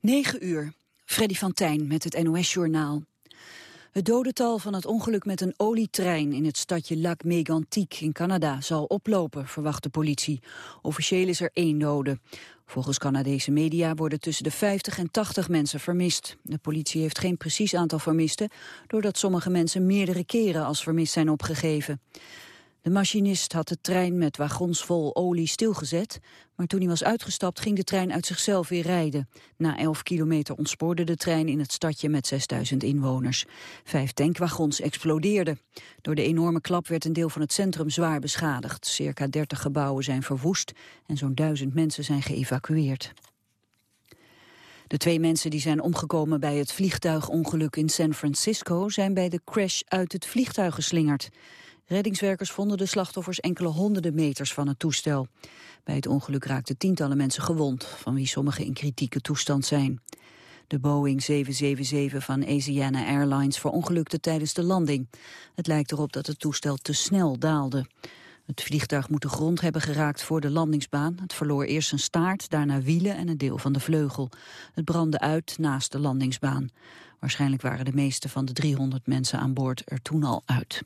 9 uur. Freddy van Tijn met het NOS-journaal. Het dodental van het ongeluk met een olietrein in het stadje Lac Mégantic in Canada zal oplopen, verwacht de politie. Officieel is er één dode. Volgens Canadese media worden tussen de 50 en 80 mensen vermist. De politie heeft geen precies aantal vermisten, doordat sommige mensen meerdere keren als vermist zijn opgegeven. De machinist had de trein met wagons vol olie stilgezet, maar toen hij was uitgestapt ging de trein uit zichzelf weer rijden. Na 11 kilometer ontspoorde de trein in het stadje met 6000 inwoners. Vijf tankwagons explodeerden. Door de enorme klap werd een deel van het centrum zwaar beschadigd. Circa 30 gebouwen zijn verwoest en zo'n duizend mensen zijn geëvacueerd. De twee mensen die zijn omgekomen bij het vliegtuigongeluk in San Francisco zijn bij de crash uit het vliegtuig geslingerd. Reddingswerkers vonden de slachtoffers enkele honderden meters van het toestel. Bij het ongeluk raakten tientallen mensen gewond, van wie sommigen in kritieke toestand zijn. De Boeing 777 van Asiana Airlines verongelukte tijdens de landing. Het lijkt erop dat het toestel te snel daalde. Het vliegtuig moet de grond hebben geraakt voor de landingsbaan. Het verloor eerst zijn staart, daarna wielen en een deel van de vleugel. Het brandde uit naast de landingsbaan. Waarschijnlijk waren de meeste van de 300 mensen aan boord er toen al uit.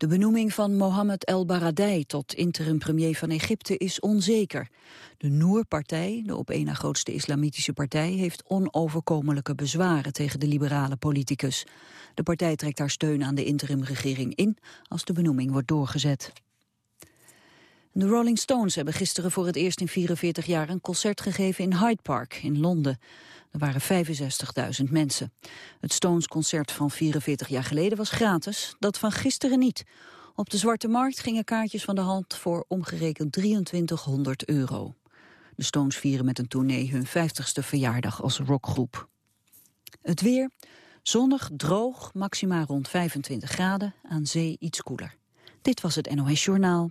De benoeming van Mohammed El Baradei tot interim-premier van Egypte is onzeker. De Noer-partij, de op één na grootste islamitische partij, heeft onoverkomelijke bezwaren tegen de liberale politicus. De partij trekt haar steun aan de interimregering in als de benoeming wordt doorgezet. De Rolling Stones hebben gisteren voor het eerst in 44 jaar een concert gegeven in Hyde Park in Londen. Er waren 65.000 mensen. Het Stones-concert van 44 jaar geleden was gratis, dat van gisteren niet. Op de Zwarte Markt gingen kaartjes van de hand voor omgerekend 2300 euro. De Stones vieren met een tournee hun 50ste verjaardag als rockgroep. Het weer, zonnig, droog, maxima rond 25 graden, aan zee iets koeler. Dit was het NOS Journaal.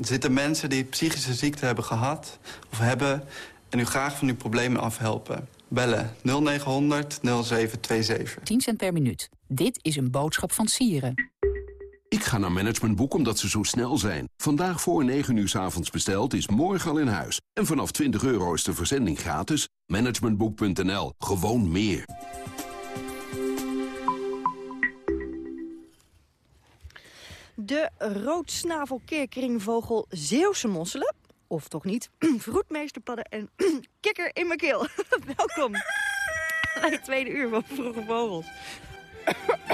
Er zitten mensen die psychische ziekte hebben gehad of hebben... en u graag van uw problemen afhelpen. Bellen 0900 0727. 10 cent per minuut. Dit is een boodschap van Sieren. Ik ga naar Managementboek omdat ze zo snel zijn. Vandaag voor 9 uur s avonds besteld is morgen al in huis. En vanaf 20 euro is de verzending gratis. Managementboek.nl. Gewoon meer. De roodsnavelkeerkringvogel Zeeuwse mosselen, of toch niet, vroedmeesterpadden en kikker in mijn keel. Welkom bij het tweede uur van Vroege Vogels.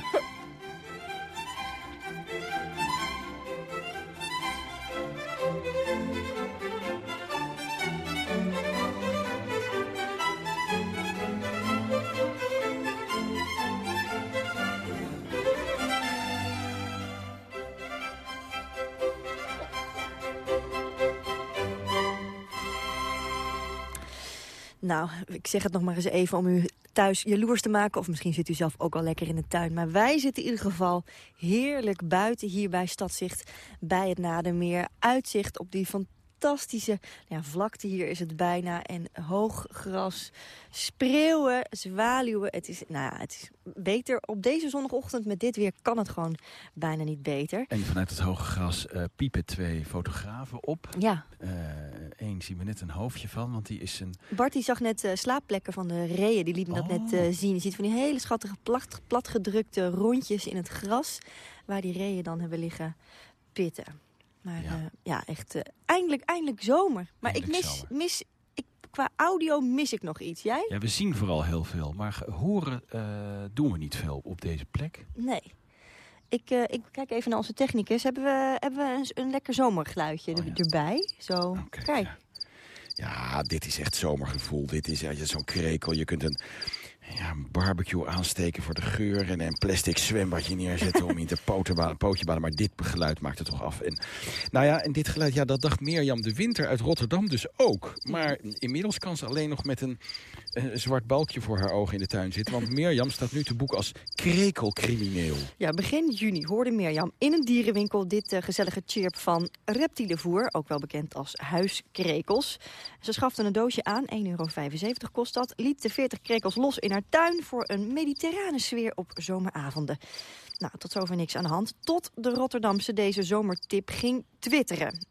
Nou, ik zeg het nog maar eens even om u thuis jaloers te maken. Of misschien zit u zelf ook al lekker in de tuin. Maar wij zitten in ieder geval heerlijk buiten hier bij Stadzicht. Bij het Nadermeer. Uitzicht op die fantastische ja, vlakte. Hier is het bijna. En hoog gras, spreeuwen, zwaluwen. Het is, nou ja, het is beter. Op deze zondagochtend met dit weer kan het gewoon bijna niet beter. En vanuit het hoge gras uh, piepen twee fotografen op. Ja. Eén uh, zien we net een hoofdje van, want die is een... Bart die zag net uh, slaapplekken van de reeën. Die liet me dat Oh. net zien. Je ziet van die hele schattige plat, platgedrukte rondjes in het gras. Waar die reeën dan hebben liggen pitten. Maar ja, Ja. ja echt eindelijk, eindelijk zomer. Maar Eindelijk ik mis, zomer. mis ik, qua audio mis ik nog iets. Jij? Ja, we zien vooral heel veel, maar horen eh, doen we niet veel op deze plek. Nee. Ik, eh, ik kijk even naar onze technicus. Hebben we, hebben we een, een lekker zomergeluidje Oh, er- ja. erbij? Zo, kijk. ja. Ja, dit is echt zomergevoel. Dit is ja, zo'n krekel. Je kunt een Ja, een barbecue aansteken voor de geur en een plastic zwembadje neerzetten om in te pootje baden. Maar dit geluid maakt het toch af. En, nou ja, en dit geluid, ja, dat dacht Mirjam de Winter uit Rotterdam dus ook. Maar inmiddels kan ze alleen nog met een, zwart balkje voor haar ogen in de tuin zitten. Want Mirjam staat nu te boek als krekelcrimineel. Ja, begin juni hoorde Mirjam in een dierenwinkel dit uh, gezellige chirp van reptielenvoer. Ook wel bekend als huiskrekels. Ze schafte een doosje aan, 1,75 euro kost dat. Liet de 40 krekels los in haar tuin voor een mediterrane sfeer op zomeravonden. Nou, tot zover niks aan de hand. Tot de Rotterdamse deze zomertip ging twitteren.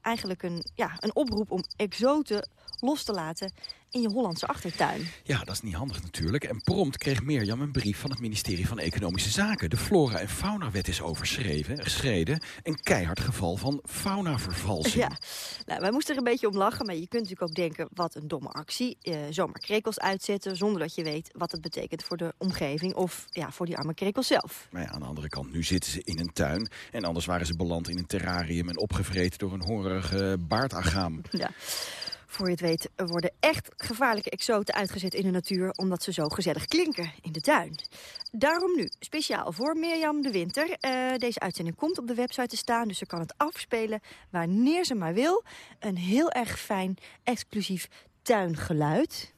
Eigenlijk een, ja, een oproep om exoten los te laten in je Hollandse achtertuin. Ja, dat is niet handig natuurlijk. En prompt kreeg Mirjam een brief van het ministerie van Economische Zaken. De flora- en faunawet is overschreven, geschreden. Een keihard geval van faunavervalsing. Ja, nou, wij moesten er een beetje om lachen. Maar je kunt natuurlijk ook denken, wat een domme actie. Eh, zomaar krekels uitzetten zonder dat je weet wat het betekent voor de omgeving. Of ja, voor die arme krekels zelf. Maar ja, aan de andere kant, nu zitten ze in een tuin. En anders waren ze beland in een terrarium en opgevreten door een hongerige baardagaam. Ja. Voor je het weet worden echt gevaarlijke exoten uitgezet in de natuur... omdat ze zo gezellig klinken in de tuin. Daarom nu, speciaal voor Mirjam de Winter. Uh, deze uitzending komt op de website te staan, dus ze kan het afspelen wanneer ze maar wil. Een heel erg fijn, exclusief tuingeluid.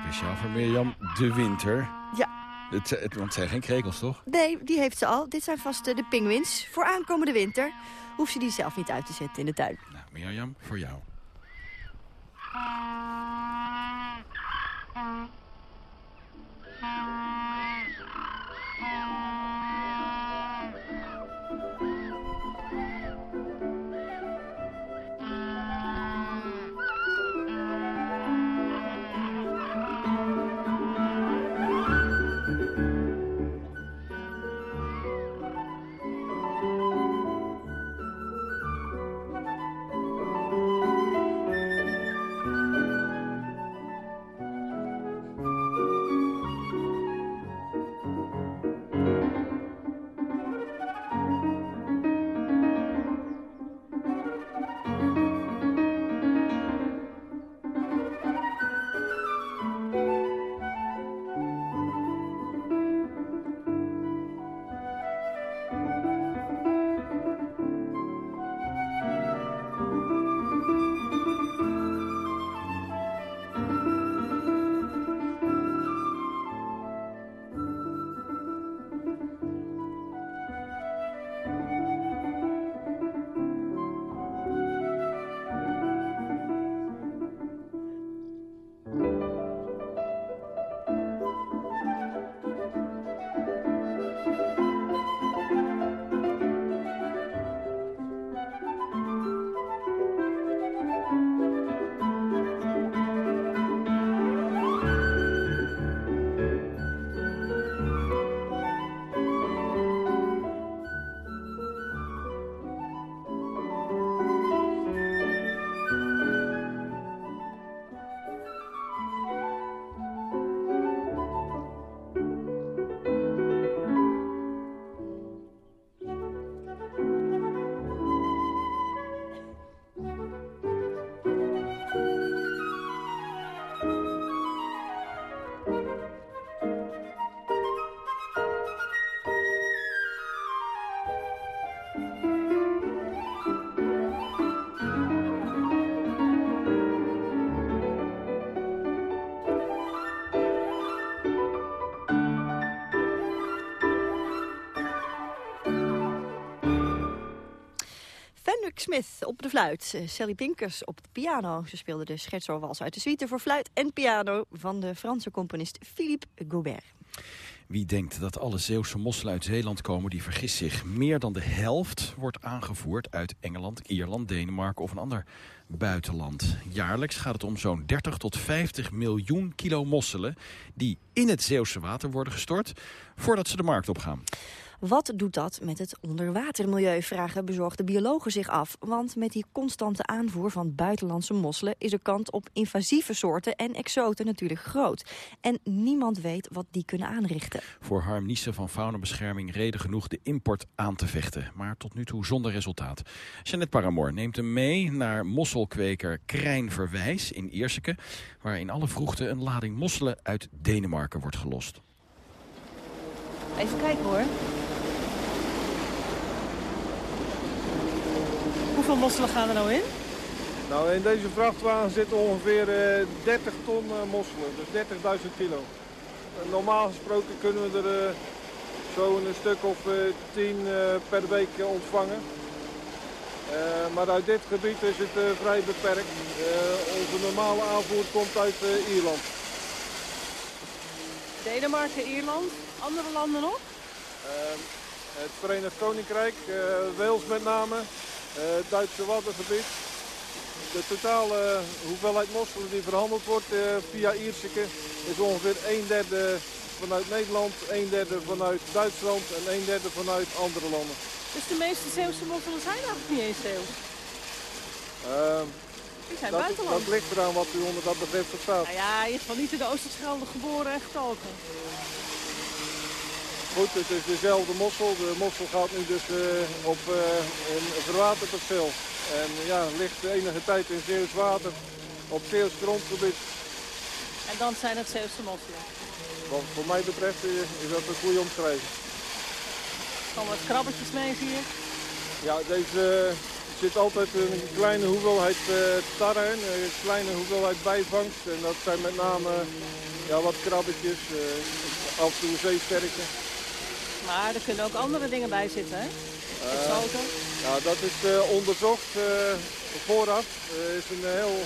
Speciaal voor Mirjam de Winter. Ja. Het, het, want het zijn geen krekels, toch? Nee, die heeft ze al. Dit zijn vast de pinguïns voor aankomende winter hoeft ze die zelf niet uit te zetten in de tuin. Nou, Mirjam, voor jou. Smith op de fluit. Eh, Sally Pinkers op de piano. Ze speelde de scherzo-wals uit de suite voor fluit en piano... van de Franse componist Philippe Gaubert. Wie denkt dat alle Zeeuwse mosselen uit Zeeland komen, die vergist zich. Meer dan de helft wordt aangevoerd uit Engeland, Ierland, Denemarken of een ander buitenland. Jaarlijks gaat het om zo'n 30 tot 50 miljoen kilo mosselen... die in het Zeeuwse water worden gestort voordat ze de markt opgaan. Wat doet dat met het onderwatermilieu, vragen bezorgde biologen zich af. Want met die constante aanvoer van buitenlandse mosselen... is de kant op invasieve soorten en exoten natuurlijk groot. En niemand weet wat die kunnen aanrichten. Voor Harm Niesen van Faunabescherming reden genoeg de import aan te vechten. Maar tot nu toe zonder resultaat. Jeannette Paramoor neemt hem mee naar mosselkweker Krijn Verwijs in Ierseke... waar in alle vroegte een lading mosselen uit Denemarken wordt gelost. Even kijken hoor. Hoeveel mosselen gaan er nou in? Nou, in deze vrachtwagen zitten ongeveer eh, 30 ton eh, mosselen, dus 30.000 kilo. Normaal gesproken kunnen we er eh, zo een stuk of eh, 10 eh, per week eh, ontvangen. Eh, maar uit dit gebied is het eh, vrij beperkt. Eh, onze normale aanvoer komt uit eh, Ierland. Denemarken, Ierland, andere landen nog? Eh, het Verenigd Koninkrijk, eh, Wales met name, eh, het Duitse Waddengebied. De totale hoeveelheid mosselen die verhandeld wordt eh, via Ierseke is ongeveer een derde vanuit Nederland, een derde vanuit Duitsland en een derde vanuit andere landen. Dus de meeste Zeeuwse mosselen zijn eigenlijk niet eens Zeeuws. Eh, Die zijn dat, buitenland. dat ligt eraan wat u onder dat begrip verstaat. Nou ja, in ieder geval niet in de Oosterschelde geboren en getogen. Goed, het is dezelfde mossel. De mossel gaat nu dus eh, op eh, een verwaterd perceel. En ja, ligt enige tijd in Zeeuws water op Zeeuws grondgebied. En dan zijn het Zeeuwse mosselen. Wat voor mij betreft eh, is dat een goede omschrijving. Er komen wat krabbetjes mee, zie je. Ja, deze eh, zit altijd een kleine hoeveelheid eh tarre in, een kleine hoeveelheid bijvangst. En dat zijn met name ja, wat krabbetjes, eh, af en toe zeesterken. Maar er kunnen ook andere dingen bij zitten, hè? Exoten. Ja, dat is eh, onderzocht eh, vooraf. Er is een heel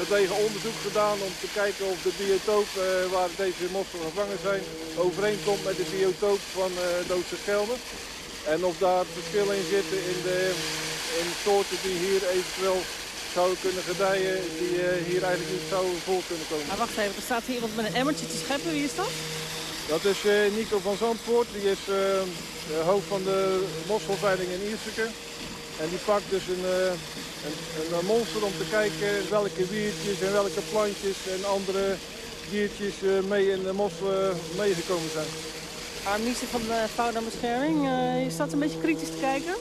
gedegen onderzoek gedaan om te kijken of de biotoop eh, waar deze mosselen gevangen zijn overeenkomt met de biotoop van eh Doodse Schelde. En of daar verschillen in zitten in de in soorten die hier eventueel zouden kunnen gedijen, die eh, hier eigenlijk niet zouden voor kunnen komen. Maar wacht even, er staat hier iemand met een emmertje te scheppen. Wie is dat? Dat is eh, Nico van Zandvoort, die is eh, de hoofd van de mosselveiling in Ierseke. En die pakt dus een, eh, een, een monster om te kijken welke wiertjes en welke plantjes en andere diertjes eh, mee in de mosselen meegekomen zijn. Armiese van de Faunabescherming. Eh je staat een beetje kritisch te kijken.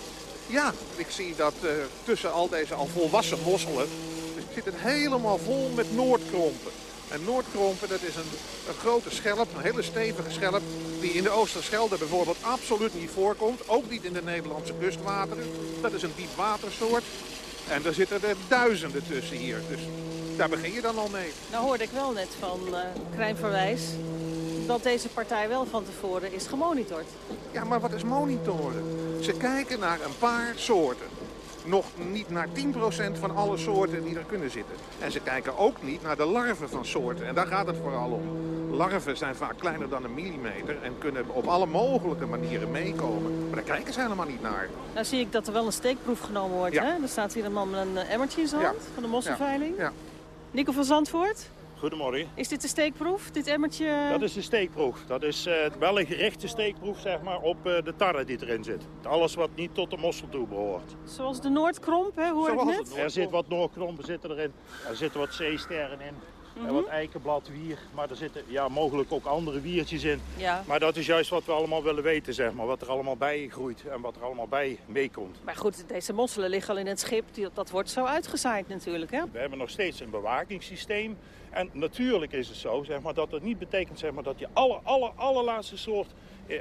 Ja, ik zie dat eh, tussen al deze al volwassen mosselen zit het helemaal vol met noordkrompen. En noordkrompen, dat is een, een grote schelp, een hele stevige schelp, die in de Oosterschelde bijvoorbeeld absoluut niet voorkomt. Ook niet in de Nederlandse kustwateren. Dat is een diepwatersoort. En er zitten er duizenden tussen hier. Dus daar begin je dan al mee. Nou hoorde ik wel net van eh Krijn Verwijs dat deze partij wel van tevoren is gemonitord. Ja, maar wat is monitoren? Ze kijken naar een paar soorten. Nog niet naar 10% van alle soorten die er kunnen zitten. En ze kijken ook niet naar de larven van soorten. En daar gaat het vooral om. Larven zijn vaak kleiner dan een millimeter en kunnen op alle mogelijke manieren meekomen. Maar daar kijken ze helemaal niet naar. Nou zie ik dat er wel een steekproef genomen wordt. Ja. Hè? Er staat hier een man met een emmertje in zijn Ja. hand van de mosselveiling. Ja. Nico van Zandvoort, Goedemorgen. is dit de steekproef? Dit emmertje? Dat is de steekproef. Dat is eh, wel een gerichte steekproef zeg maar, op eh, de tarre die erin zit. Alles wat niet tot de mossel toe behoort. Zoals de Noordkromp, hè, hoor ik Zoals net. Er zit wat noordkrompen zitten erin. Er zitten wat zeesterren in. En wat eikenbladwier. Maar er zitten ja, mogelijk ook andere wiertjes in. Ja. Maar dat is juist wat we allemaal willen weten, zeg maar. Wat er allemaal bij groeit en wat er allemaal bij meekomt. Maar goed, deze mosselen liggen al in het schip. Dat wordt zo uitgezaaid natuurlijk, hè? We hebben nog steeds een bewakingssysteem. En natuurlijk is het zo zeg maar, dat het niet betekent zeg maar, dat je alle, alle, allerlaatste soort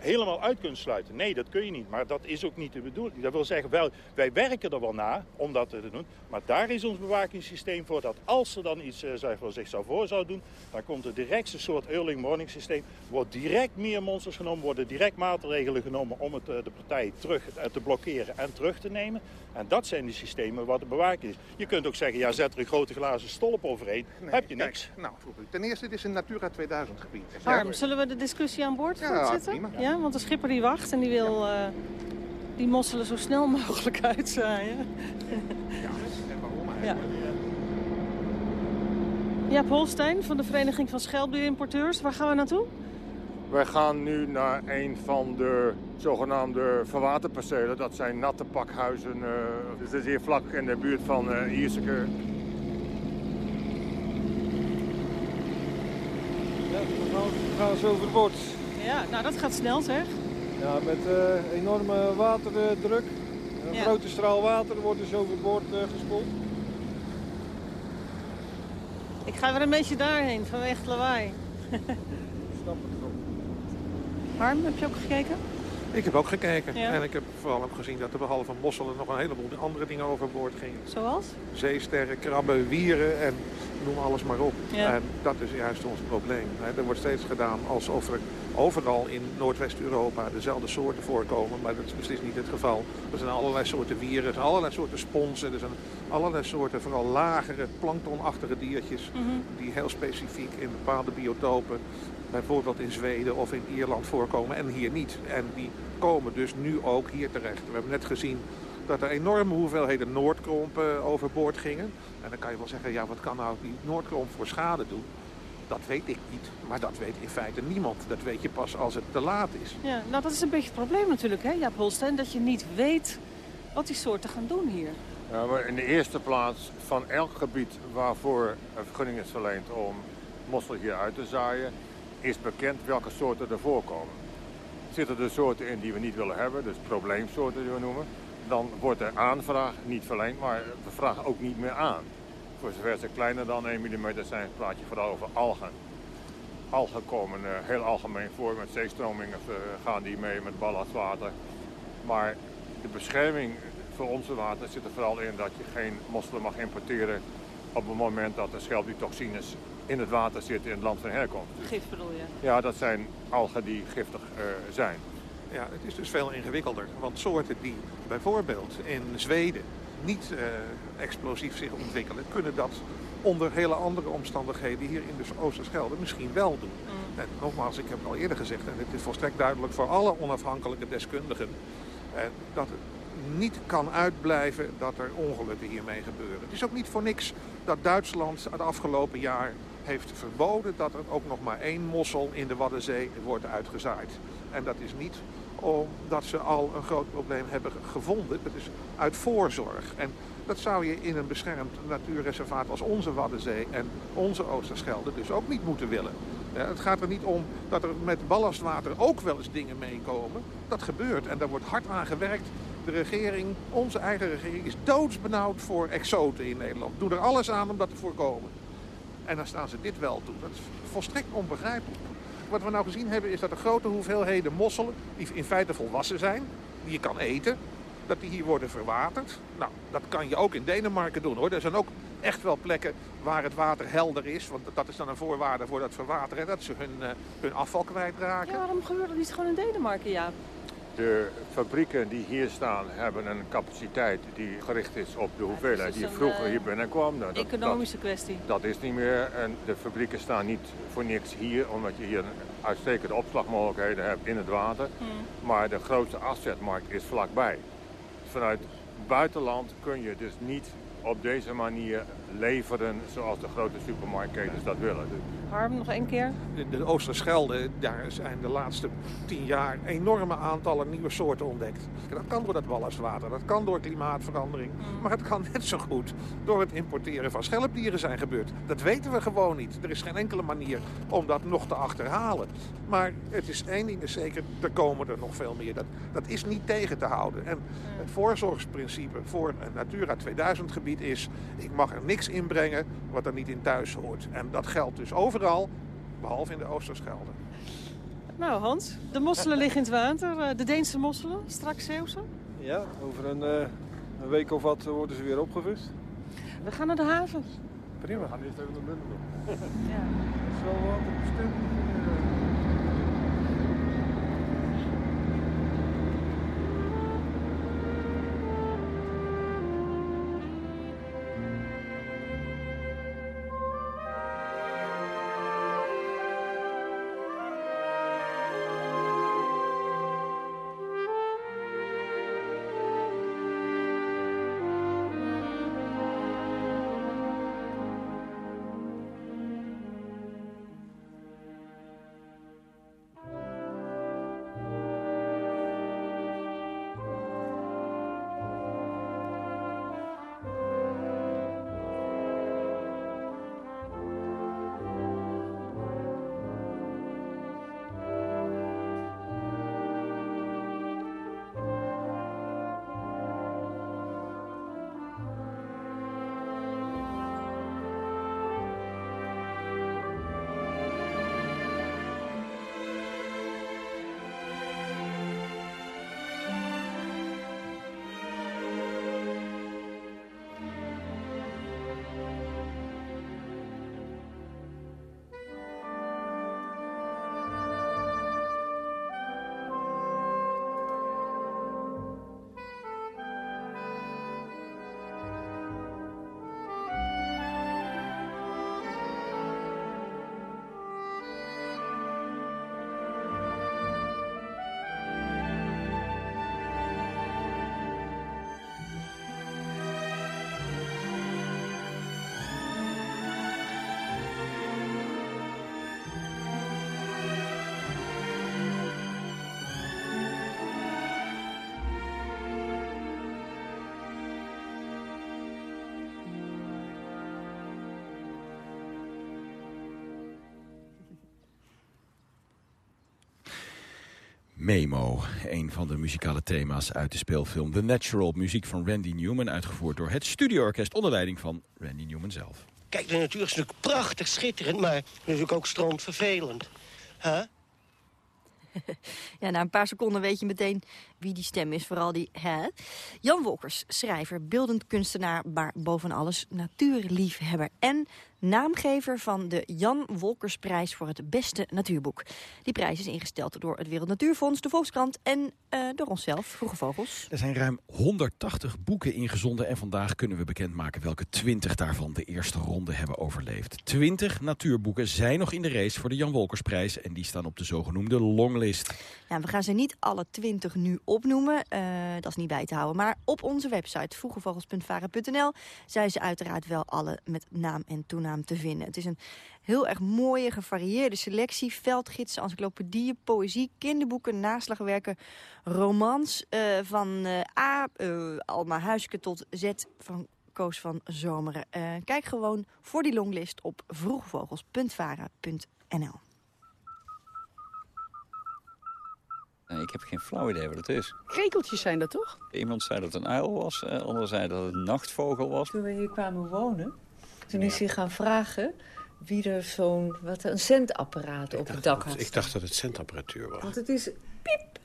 helemaal uit kunt sluiten. Nee, dat kun je niet. Maar dat is ook niet de bedoeling. Dat wil zeggen, wel, wij werken er wel naar om dat te doen. Maar daar is ons bewakingssysteem voor dat als er dan iets eh, zeg maar, zich zou voor zou doen, dan komt er direct een soort early warning systeem. Wordt direct meer monsters genomen, worden direct maatregelen genomen om het, eh, de partij terug eh, te blokkeren en terug te nemen. En dat zijn de systemen wat de bewaking is. Je kunt ook zeggen, ja, zet er een grote glazen stolp overheen. Nee, heb je kijk, niks. Nou, ten eerste, dit is een Natura 2000 gebied. Harm, zullen we de discussie aan boord Ja, voortzetten? prima. Ja, want de schipper die wacht en die wil eh, die mosselen zo snel mogelijk uitzaaien. Ja, en waarom Ja. eigenlijk? Jaap Holstein van de Vereniging van Schelpdierimporteurs. Waar gaan we naartoe? Wij gaan nu naar een van de zogenaamde verwaterpercelen. Dat zijn natte pakhuizen. Uh, dus het is hier vlak in de buurt van uh, Ierseke. Ja, we gaan, we gaan zo overboord. Ja, nou dat gaat snel zeg. Ja, met uh, enorme waterdruk. Een ja. grote straal water wordt dus overboord uh, gespoeld. Ik ga weer een beetje daarheen vanwege het lawaai. Harm, heb je ook gekeken? Ik heb ook gekeken. En ik heb vooral ook gezien dat er behalve mosselen nog een heleboel andere dingen overboord gingen. Zoals? Zeesterren, krabben, wieren en noem alles maar op. Ja. En dat is juist ons probleem. Er wordt steeds gedaan alsof er overal in Noordwest-Europa dezelfde soorten voorkomen. Maar dat is beslist niet het geval. Er zijn allerlei soorten wieren, er zijn allerlei soorten sponsen. Er zijn allerlei soorten, vooral lagere, planktonachtige diertjes... Mhm. die heel specifiek in bepaalde biotopen bijvoorbeeld in Zweden of in Ierland voorkomen en hier niet. En die komen dus nu ook hier terecht. We hebben net gezien dat er enorme hoeveelheden noordkrompen overboord gingen. En dan kan je wel zeggen, ja, wat kan nou die noordkromp voor schade doen? Dat weet ik niet, maar dat weet in feite niemand. Dat weet je pas als het te laat is. Ja, nou dat is een beetje het probleem natuurlijk, hè, Jaap Holstein, dat je niet weet wat die soorten gaan doen hier. Ja, maar in de eerste plaats van elk gebied waarvoor een vergunning is verleend om mossel hier uit te zaaien, is bekend welke soorten er voorkomen. Zitten er soorten in die we niet willen hebben, dus probleemsoorten die we noemen, dan wordt de aanvraag niet verleend, maar we vragen ook niet meer aan. Voor zover ze kleiner dan 1 mm zijn, praat je vooral over algen. Algen komen uh, heel algemeen voor, met zeestromingen uh, gaan die mee met ballastwater. Maar de bescherming voor onze water zit er vooral in dat je geen mosselen mag importeren op het moment dat er schelpdiotoxines in het water zitten in het land van herkomst. Gif bedoel je? Ja, dat zijn algen die giftig uh, zijn. Ja, het is dus veel ingewikkelder. Want soorten die bijvoorbeeld in Zweden niet uh, explosief zich ontwikkelen, kunnen dat onder hele andere omstandigheden hier in de Oosterschelde misschien wel doen. Mm. En nogmaals, ik heb het al eerder gezegd, en het is volstrekt duidelijk voor alle onafhankelijke deskundigen, uh, dat het niet kan uitblijven dat er ongelukken hiermee gebeuren. Het is ook niet voor niks dat Duitsland het afgelopen jaar heeft verboden dat er ook nog maar één mossel in de Waddenzee wordt uitgezaaid. En dat is niet omdat ze al een groot probleem hebben gevonden. Dat is uit voorzorg. En dat zou je in een beschermd natuurreservaat als onze Waddenzee en onze Oosterschelde dus ook niet moeten willen. Het gaat er niet om dat er met ballastwater ook wel eens dingen meekomen. Dat gebeurt en daar wordt hard aan gewerkt. De regering, onze eigen regering, is doodsbenauwd voor exoten in Nederland. Doe er alles aan om dat te voorkomen. En dan staan ze dit wel toe. Dat is volstrekt onbegrijpelijk. Wat we nou gezien hebben is dat er grote hoeveelheden mosselen, die in feite volwassen zijn, die je kan eten, dat die hier worden verwaterd. Nou, dat kan je ook in Denemarken doen hoor. Er zijn ook echt wel plekken waar het water helder is. Want dat is dan een voorwaarde voor dat verwateren. Dat ze hun, uh, hun afval kwijtraken. Ja, waarom gebeurt dat niet gewoon in Denemarken, ja? De fabrieken die hier staan hebben een capaciteit die gericht is op de hoeveelheid die vroeger hier binnenkwam. Nou, dat, economische dat, kwestie. Dat is niet meer. En de fabrieken staan niet voor niks hier, omdat je hier uitstekende opslagmogelijkheden hebt in het water. Hmm. Maar de grootste afzetmarkt is vlakbij. Vanuit buitenland kun je dus niet op deze manier leveren zoals de grote supermarktketens dat willen. Harm, nog één keer? In de Oosterschelde daar zijn de laatste tien jaar enorme aantallen nieuwe soorten ontdekt. Dat kan door dat ballastwater, dat kan door klimaatverandering. Maar het kan net zo goed door het importeren van schelpdieren zijn gebeurd. Dat weten we gewoon niet. Er is geen enkele manier om dat nog te achterhalen. Maar het is één ding is zeker, er komen er nog veel meer. Dat, dat is niet tegen te houden. En het voorzorgsprincipe voor een Natura 2000 gebied is... ik mag er niks inbrengen wat er niet in thuis hoort. En dat geldt dus overal, behalve in de Oosterschelde. Nou Hans, de mosselen liggen in het water. De Deense mosselen, straks Zeeuwse. Ja, over een, uh, een week of wat worden ze weer opgevist. We gaan naar de haven. Prima. We gaan eerst even naar binnen. Ja. Dat is wel wat bestemd. Memo, een van de muzikale thema's uit de speelfilm The Natural. Muziek van Randy Newman, uitgevoerd door het studioorkest onder leiding van Randy Newman zelf. Kijk, de natuur is natuurlijk prachtig, schitterend, maar natuurlijk ook stroomvervelend. Huh? Ja, na een paar seconden weet je meteen wie die stem is, vooral die hè. Jan Wolkers, schrijver, beeldend kunstenaar, maar boven alles natuurliefhebber en naamgever van de Jan Wolkersprijs voor het beste natuurboek. Die prijs is ingesteld door het Wereld Natuurfonds, de Volkskrant en uh, door onszelf, Vroege Vogels. Er zijn ruim 180 boeken ingezonden en vandaag kunnen we bekendmaken welke 20 daarvan de eerste ronde hebben overleefd. 20 natuurboeken zijn nog in de race voor de Jan Wolkersprijs en die staan op de zogenoemde longlist. Ja, we gaan ze niet alle 20 nu opnoemen, uh, dat is niet bij te houden, maar op onze website vroegevogels.varen.nl zijn ze uiteraard wel alle met naam en toenaam te vinden. Het is een heel erg mooie, gevarieerde selectie. Veldgidsen, encyclopedieën, poëzie, kinderboeken, naslagwerken, romans. Uh, van uh, A, Alma Huiske tot Z van Koos van Zomeren. kijk gewoon voor die longlist op Ik heb geen flauw idee wat het is. Krekeltjes zijn dat toch? Iemand zei dat het een uil was, uh, ander zei dat het een nachtvogel was. Toen we hier kwamen wonen, toen is hij gaan vragen wie er zo'n wat een centapparaat op het dak had. Ik dacht dat het centapparatuur was. Want het is piep,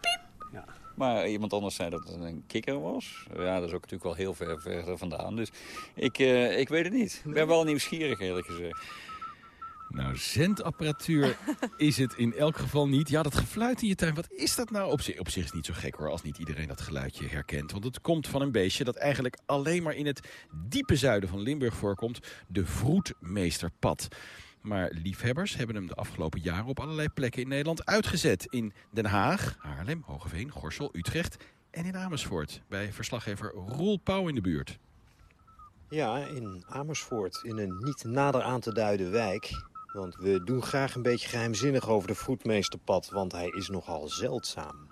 piep. Ja. Maar iemand anders zei dat het een kikker was. Ja, dat is ook natuurlijk wel heel ver verder vandaan. Dus ik, uh, ik weet het niet. Ik ben wel nieuwsgierig eerlijk gezegd. Nou, zendapparatuur is het in elk geval niet. Ja, dat gefluit in je tuin, wat is dat nou? Op zich, op zich is het niet zo gek hoor, als niet iedereen dat geluidje herkent. Want het komt van een beestje dat eigenlijk alleen maar in het diepe zuiden van Limburg voorkomt. De vroedmeesterpad. Maar liefhebbers hebben hem de afgelopen jaren op allerlei plekken in Nederland uitgezet. In Den Haag, Haarlem, Hogeveen, Gorssel, Utrecht en in Amersfoort. Bij verslaggever Roel Pauw in de buurt. Ja, in Amersfoort, in een niet nader aan te duiden wijk... Want we doen graag een beetje geheimzinnig over de vroedmeesterpad, want hij is nogal zeldzaam.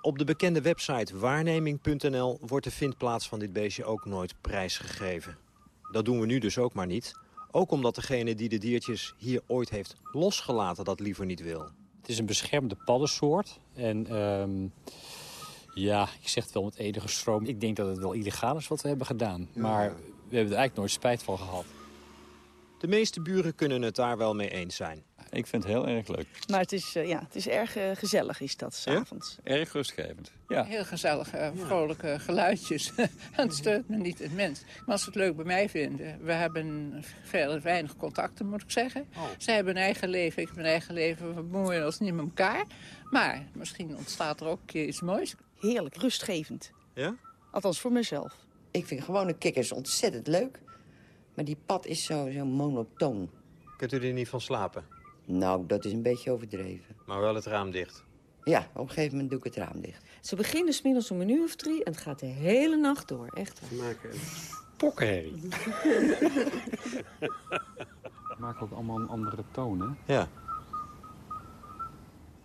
Op de bekende website waarneming.nl wordt de vindplaats van dit beestje ook nooit prijsgegeven. Dat doen we nu dus ook maar niet. Ook omdat degene die de diertjes hier ooit heeft losgelaten dat liever niet wil. Het is een beschermde paddensoort. En um, ja, ik zeg het wel met enige stroom. Ik denk dat het wel illegaal is wat we hebben gedaan. Maar we hebben er eigenlijk nooit spijt van gehad. De meeste buren kunnen het daar wel mee eens zijn. Ik vind het heel erg leuk. Maar het is, uh, ja, het is erg uh, gezellig is dat, s'avonds. Ja? Erg rustgevend, ja. Heel gezellige, uh, vrolijke geluidjes. het steunt me niet het minst. Maar als ze het leuk bij mij vinden... We hebben verder weinig contacten, moet ik zeggen. Oh. Zij hebben een eigen leven, ik heb een eigen leven. We bemoeien ons niet met elkaar. Maar misschien ontstaat er ook iets moois. Heerlijk, rustgevend. Ja? Althans voor mezelf. Ik vind gewone kikkers ontzettend leuk. Maar die pad is zo, zo monotoon. Kunt u er niet van slapen? Nou, dat is een beetje overdreven. Maar wel het raam dicht? Ja, op een gegeven moment doe ik het raam dicht. Ze beginnen smiddags om een uur of drie en het gaat de hele nacht door. Echt Ze maken een pokkenherrie. Ze maken ook allemaal een andere toon, hè? Ja.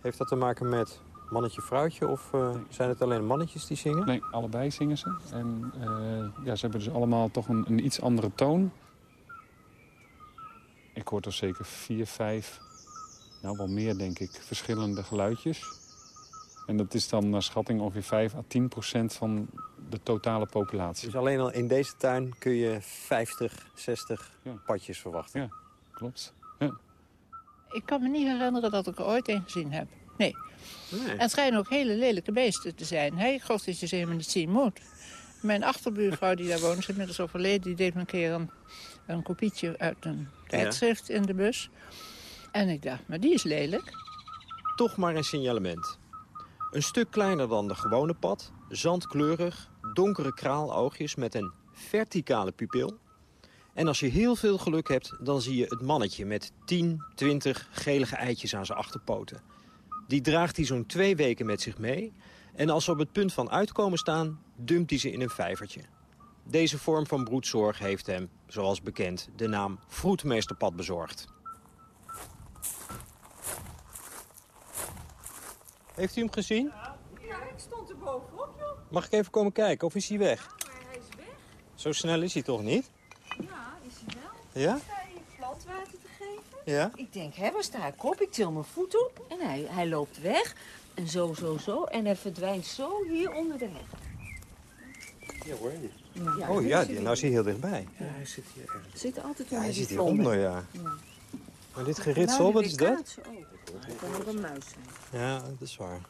Heeft dat te maken met mannetje-vrouwtje of uh, nee. zijn het alleen mannetjes die zingen? Nee, allebei zingen ze. En uh, ja, ze hebben dus allemaal toch een, een, iets andere toon. Ik hoor toch zeker vier, vijf, nou wel meer denk ik, verschillende geluidjes. En dat is dan naar schatting ongeveer 5 à 10 procent van de totale populatie. Dus alleen al in deze tuin kun je 50, 60 ja. padjes verwachten? Ja, klopt. Ja. Ik kan me niet herinneren dat ik er ooit een gezien heb. Nee. En het schijnen ook hele lelijke beesten te zijn. Hij geloof dat je ze helemaal niet zien moet. Mijn achterbuurvrouw die daar woont, is inmiddels overleden. Die deed me een keer een, een kopietje uit een tijdschrift ja. in de bus. En ik dacht, maar die is lelijk. Toch maar een signalement. Een stuk kleiner dan de gewone pad, zandkleurig, donkere kraaloogjes met een verticale pupil. En als je heel veel geluk hebt, dan zie je het mannetje met 10, 20 gelige eitjes aan zijn achterpoten. Die draagt hij zo'n twee weken met zich mee. En als ze op het punt van uitkomen staan, dumpt hij ze in een vijvertje. Deze vorm van broedzorg heeft hem, zoals bekend, de naam vroedmeesterpad bezorgd. Heeft u hem gezien? Ja, ik stond er bovenop, joh. Mag ik even komen kijken, of is hij weg? Ja, maar hij is weg. Zo snel is hij toch niet? Ja, is hij wel. Ja? Sta je plantwater te geven? Ja? Ik denk, hé, waar sta ik op? Ik til mijn voet op en hij, hij loopt weg. En zo, zo, zo. En hij verdwijnt zo hier onder de heg. Ja hoor. Ja, oh ja, die, nou is hij heel dichtbij. Ja, hij zit hier ergens. Zit altijd Ja, onder hij zit hieronder, ja. Ja. Maar dit Nou, geritsel, die wat is dat? Het kan ook een muis zijn. Ja, dat is waar.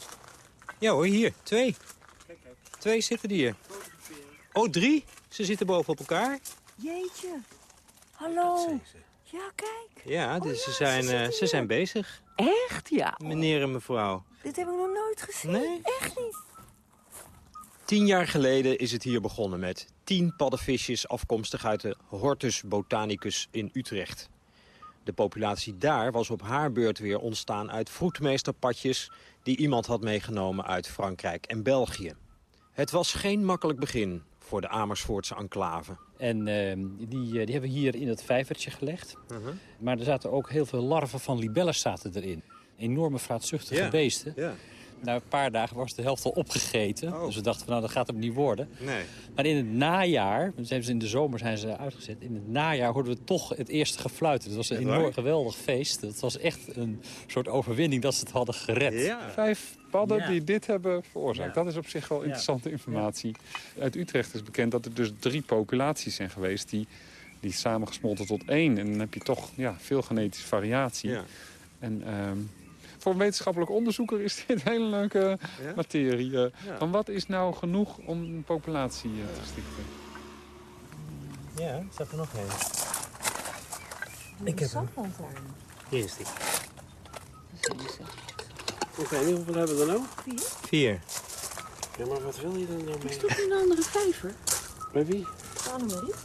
Ja hoor, hier. Twee. Twee zitten die hier. Oh, drie? Ze zitten boven op elkaar? Jeetje. Hallo. Ja, kijk. Ja, dus ze, zijn, eh, ze zijn bezig. Echt? Ja. Meneer en mevrouw. Dit heb ik nog nooit gezien. Nee? Echt niet. Tien jaar geleden is het hier begonnen met tien paddenvisjes afkomstig uit de Hortus botanicus in Utrecht. De populatie daar was op haar beurt weer ontstaan uit vroedmeesterpadjes die iemand had meegenomen uit Frankrijk en België. Het was geen makkelijk begin voor de Amersfoortse enclave. En ehm, die, eh, die hebben we hier in het vijvertje gelegd. Maar er zaten ook heel veel larven van libellen zaten erin. Enorme vraatzuchtige Ja, beesten. ja. Na een paar dagen was de helft al opgegeten. Dus we dachten van nou, dat gaat hem niet worden. Nee. Maar in het najaar, dus hebben ze in de zomer zijn ze uitgezet. In het najaar hoorden we toch het eerste gefluiten. Het was een waar? enorm geweldig feest. Het was echt een soort overwinning dat ze het hadden gered. Vijf padden Ja. die dit hebben veroorzaakt. Ja. Dat is op zich wel interessante informatie. Uit Utrecht is bekend dat er dus drie populaties zijn geweest... die, die samengesmolten tot één. En dan heb je toch ja, veel genetische variatie. En ehm, voor een wetenschappelijk onderzoeker is dit een hele leuke Ja? materie. eh, Ja. Van wat is nou genoeg om een populatie eh, te stichten? Ja, ik zag er nog één. Ik heb hem. Hier is die. Oké, hoeveel hebben we er nou? Vier. Ja, maar wat wil je dan nou Is mee? toch een andere vijver? Bij wie? Annemarie?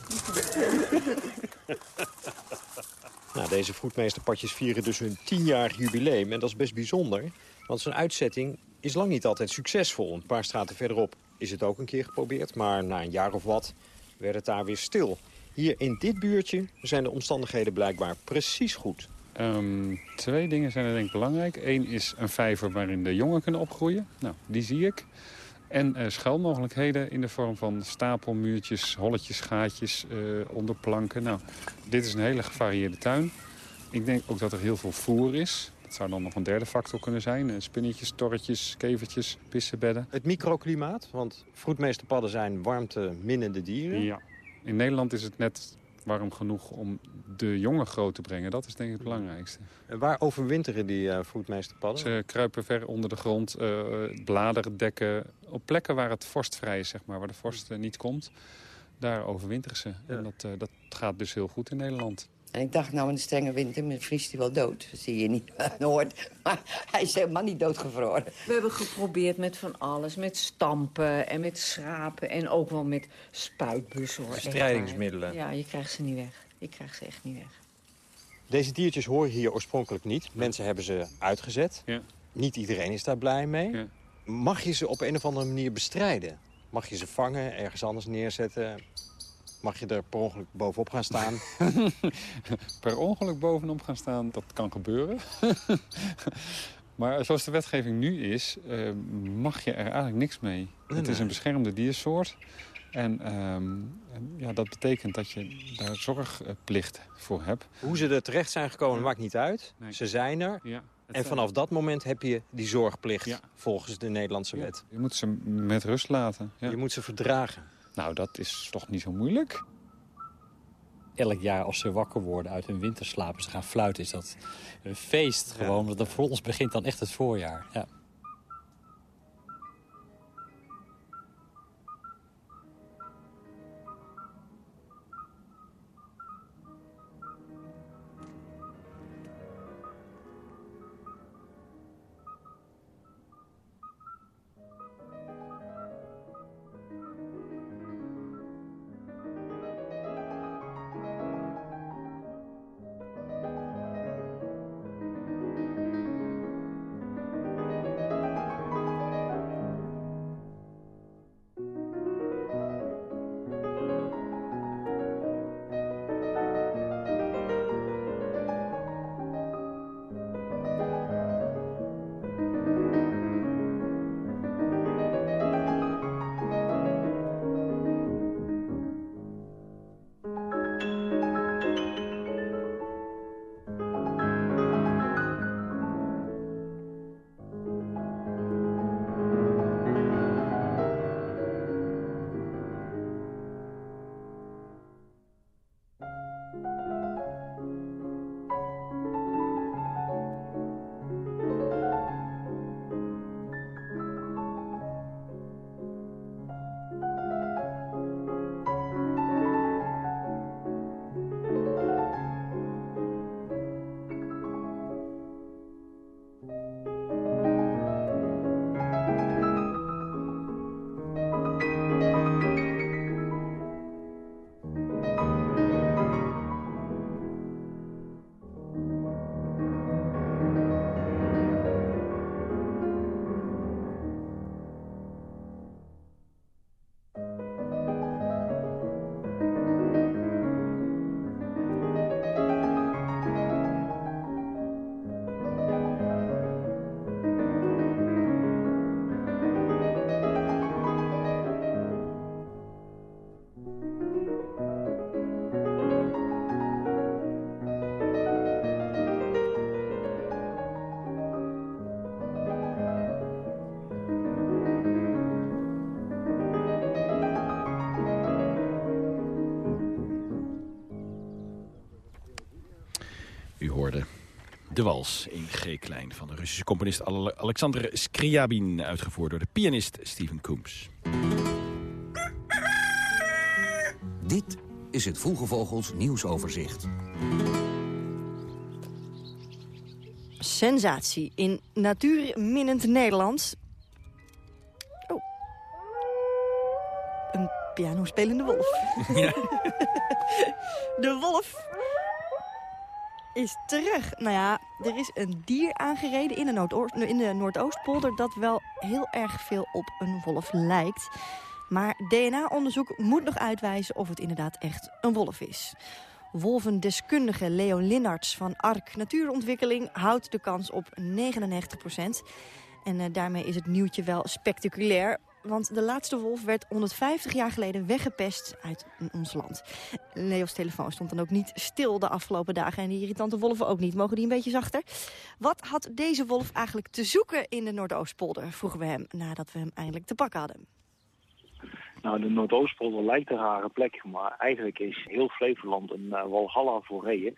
Nou, deze vroedmeesterpadjes vieren dus hun tienjarig jubileum. En dat is best bijzonder, want zo'n uitzetting is lang niet altijd succesvol. Een paar straten verderop is het ook een keer geprobeerd. Maar na een jaar of wat werd het daar weer stil. Hier in dit buurtje zijn de omstandigheden blijkbaar precies goed. Ehm, twee dingen zijn er denk ik belangrijk. Eén is een vijver waarin de jongen kunnen opgroeien. Nou, die zie ik. En eh schuilmogelijkheden in de vorm van stapelmuurtjes, holletjes, gaatjes eh, onder planken. Nou, dit is een hele gevarieerde tuin. Ik denk ook dat er heel veel voer is. Dat zou dan nog een derde factor kunnen zijn. Eh, Spinnetjes, torretjes, kevertjes, pissenbedden. Het microklimaat, want vroedmeesterpadden zijn warmte-minnende dieren. Ja. In Nederland is het net warm genoeg om de jongen groot te brengen. Dat is denk ik het belangrijkste. En waar overwinteren die eh vroedmeesterpadden? Ze kruipen ver onder de grond, eh, bladeren dekken. Op plekken waar het vorstvrij is, zeg maar, waar de vorst eh, niet komt. Daar overwinteren ze. En dat, dat gaat dus heel goed in Nederland. En ik dacht, nou in de strenge winter vriest hij wel dood. Dat zie je niet aan Noord. Maar hij is helemaal niet doodgevroren. We hebben geprobeerd met van alles. Met stampen en met schrapen. En ook wel met spuitbussen. Hoor. Waar. Ja, je krijgt ze niet weg. Je krijgt ze echt niet weg. Deze diertjes horen hier oorspronkelijk niet. Mensen hebben ze uitgezet. Ja. Niet iedereen is daar blij mee. Ja. Mag je ze op een of andere manier bestrijden? Mag je ze vangen, ergens anders neerzetten? Mag je er per ongeluk bovenop gaan staan? per ongeluk bovenop gaan staan, dat kan gebeuren. maar zoals de wetgeving nu is, eh, mag je er eigenlijk niks mee. het is een beschermde diersoort. En ehm, en ja, dat betekent dat je daar zorgplicht voor hebt. Hoe ze er terecht zijn gekomen maakt niet uit. Ze zijn er. Ja, en vanaf dat moment heb je die zorgplicht volgens de Nederlandse wet. Je moet ze met rust laten. Ja. Je moet ze verdragen. Nou, dat is toch niet zo moeilijk? Elk jaar als ze wakker worden uit hun winterslaap en ze gaan fluiten... is dat een feest gewoon. Want voor ons begint dan echt het voorjaar. Ja. De Wals in G-klein van de Russische componist Ale- Alexander Scriabin... uitgevoerd door de pianist Steven Coombs. Dit is het Vroege Vogels nieuwsoverzicht. Sensatie in natuurminnend Nederland. Oh. Een pianospelende wolf. De wolf is terug. Nou ja, er is een dier aangereden in de, in de Noordoostpolder... dat wel heel erg veel op een wolf lijkt. Maar DNA-onderzoek moet nog uitwijzen of het inderdaad echt een wolf is. Wolvendeskundige Leo Linnarts van ARK Natuurontwikkeling houdt de kans op 99% En eh, daarmee is het nieuwtje wel spectaculair. Want de laatste wolf werd 150 jaar geleden weggepest uit ons land. Leo's telefoon stond dan ook niet stil de afgelopen dagen. En die irritante wolven ook niet. Mogen die een beetje zachter? Wat had deze wolf eigenlijk te zoeken in de Noordoostpolder? Vroegen we hem nadat we hem eindelijk te pakken hadden. Nou, de Noordoostpolder lijkt een rare plek, maar eigenlijk is heel Flevoland een uh, walhalla voor reeën.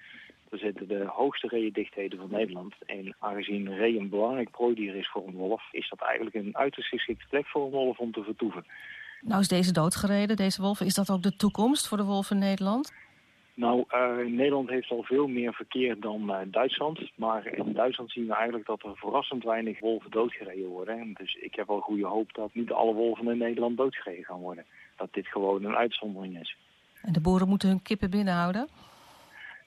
Er zitten de hoogste reeëndichtheden van Nederland. En aangezien ree een belangrijk prooidier is voor een wolf, is dat eigenlijk een uiterst geschikte plek voor een wolf om te vertoeven. Nou is deze doodgereden, deze wolf. Is dat ook de toekomst voor de wolf in Nederland? Nou, uh, Nederland heeft al veel meer verkeer dan uh, Duitsland. Maar in Duitsland zien we eigenlijk dat er verrassend weinig wolven doodgereden worden. En dus ik heb wel goede hoop dat niet alle wolven in Nederland doodgereden gaan worden. Dat dit gewoon een uitzondering is. En de boeren moeten hun kippen binnenhouden?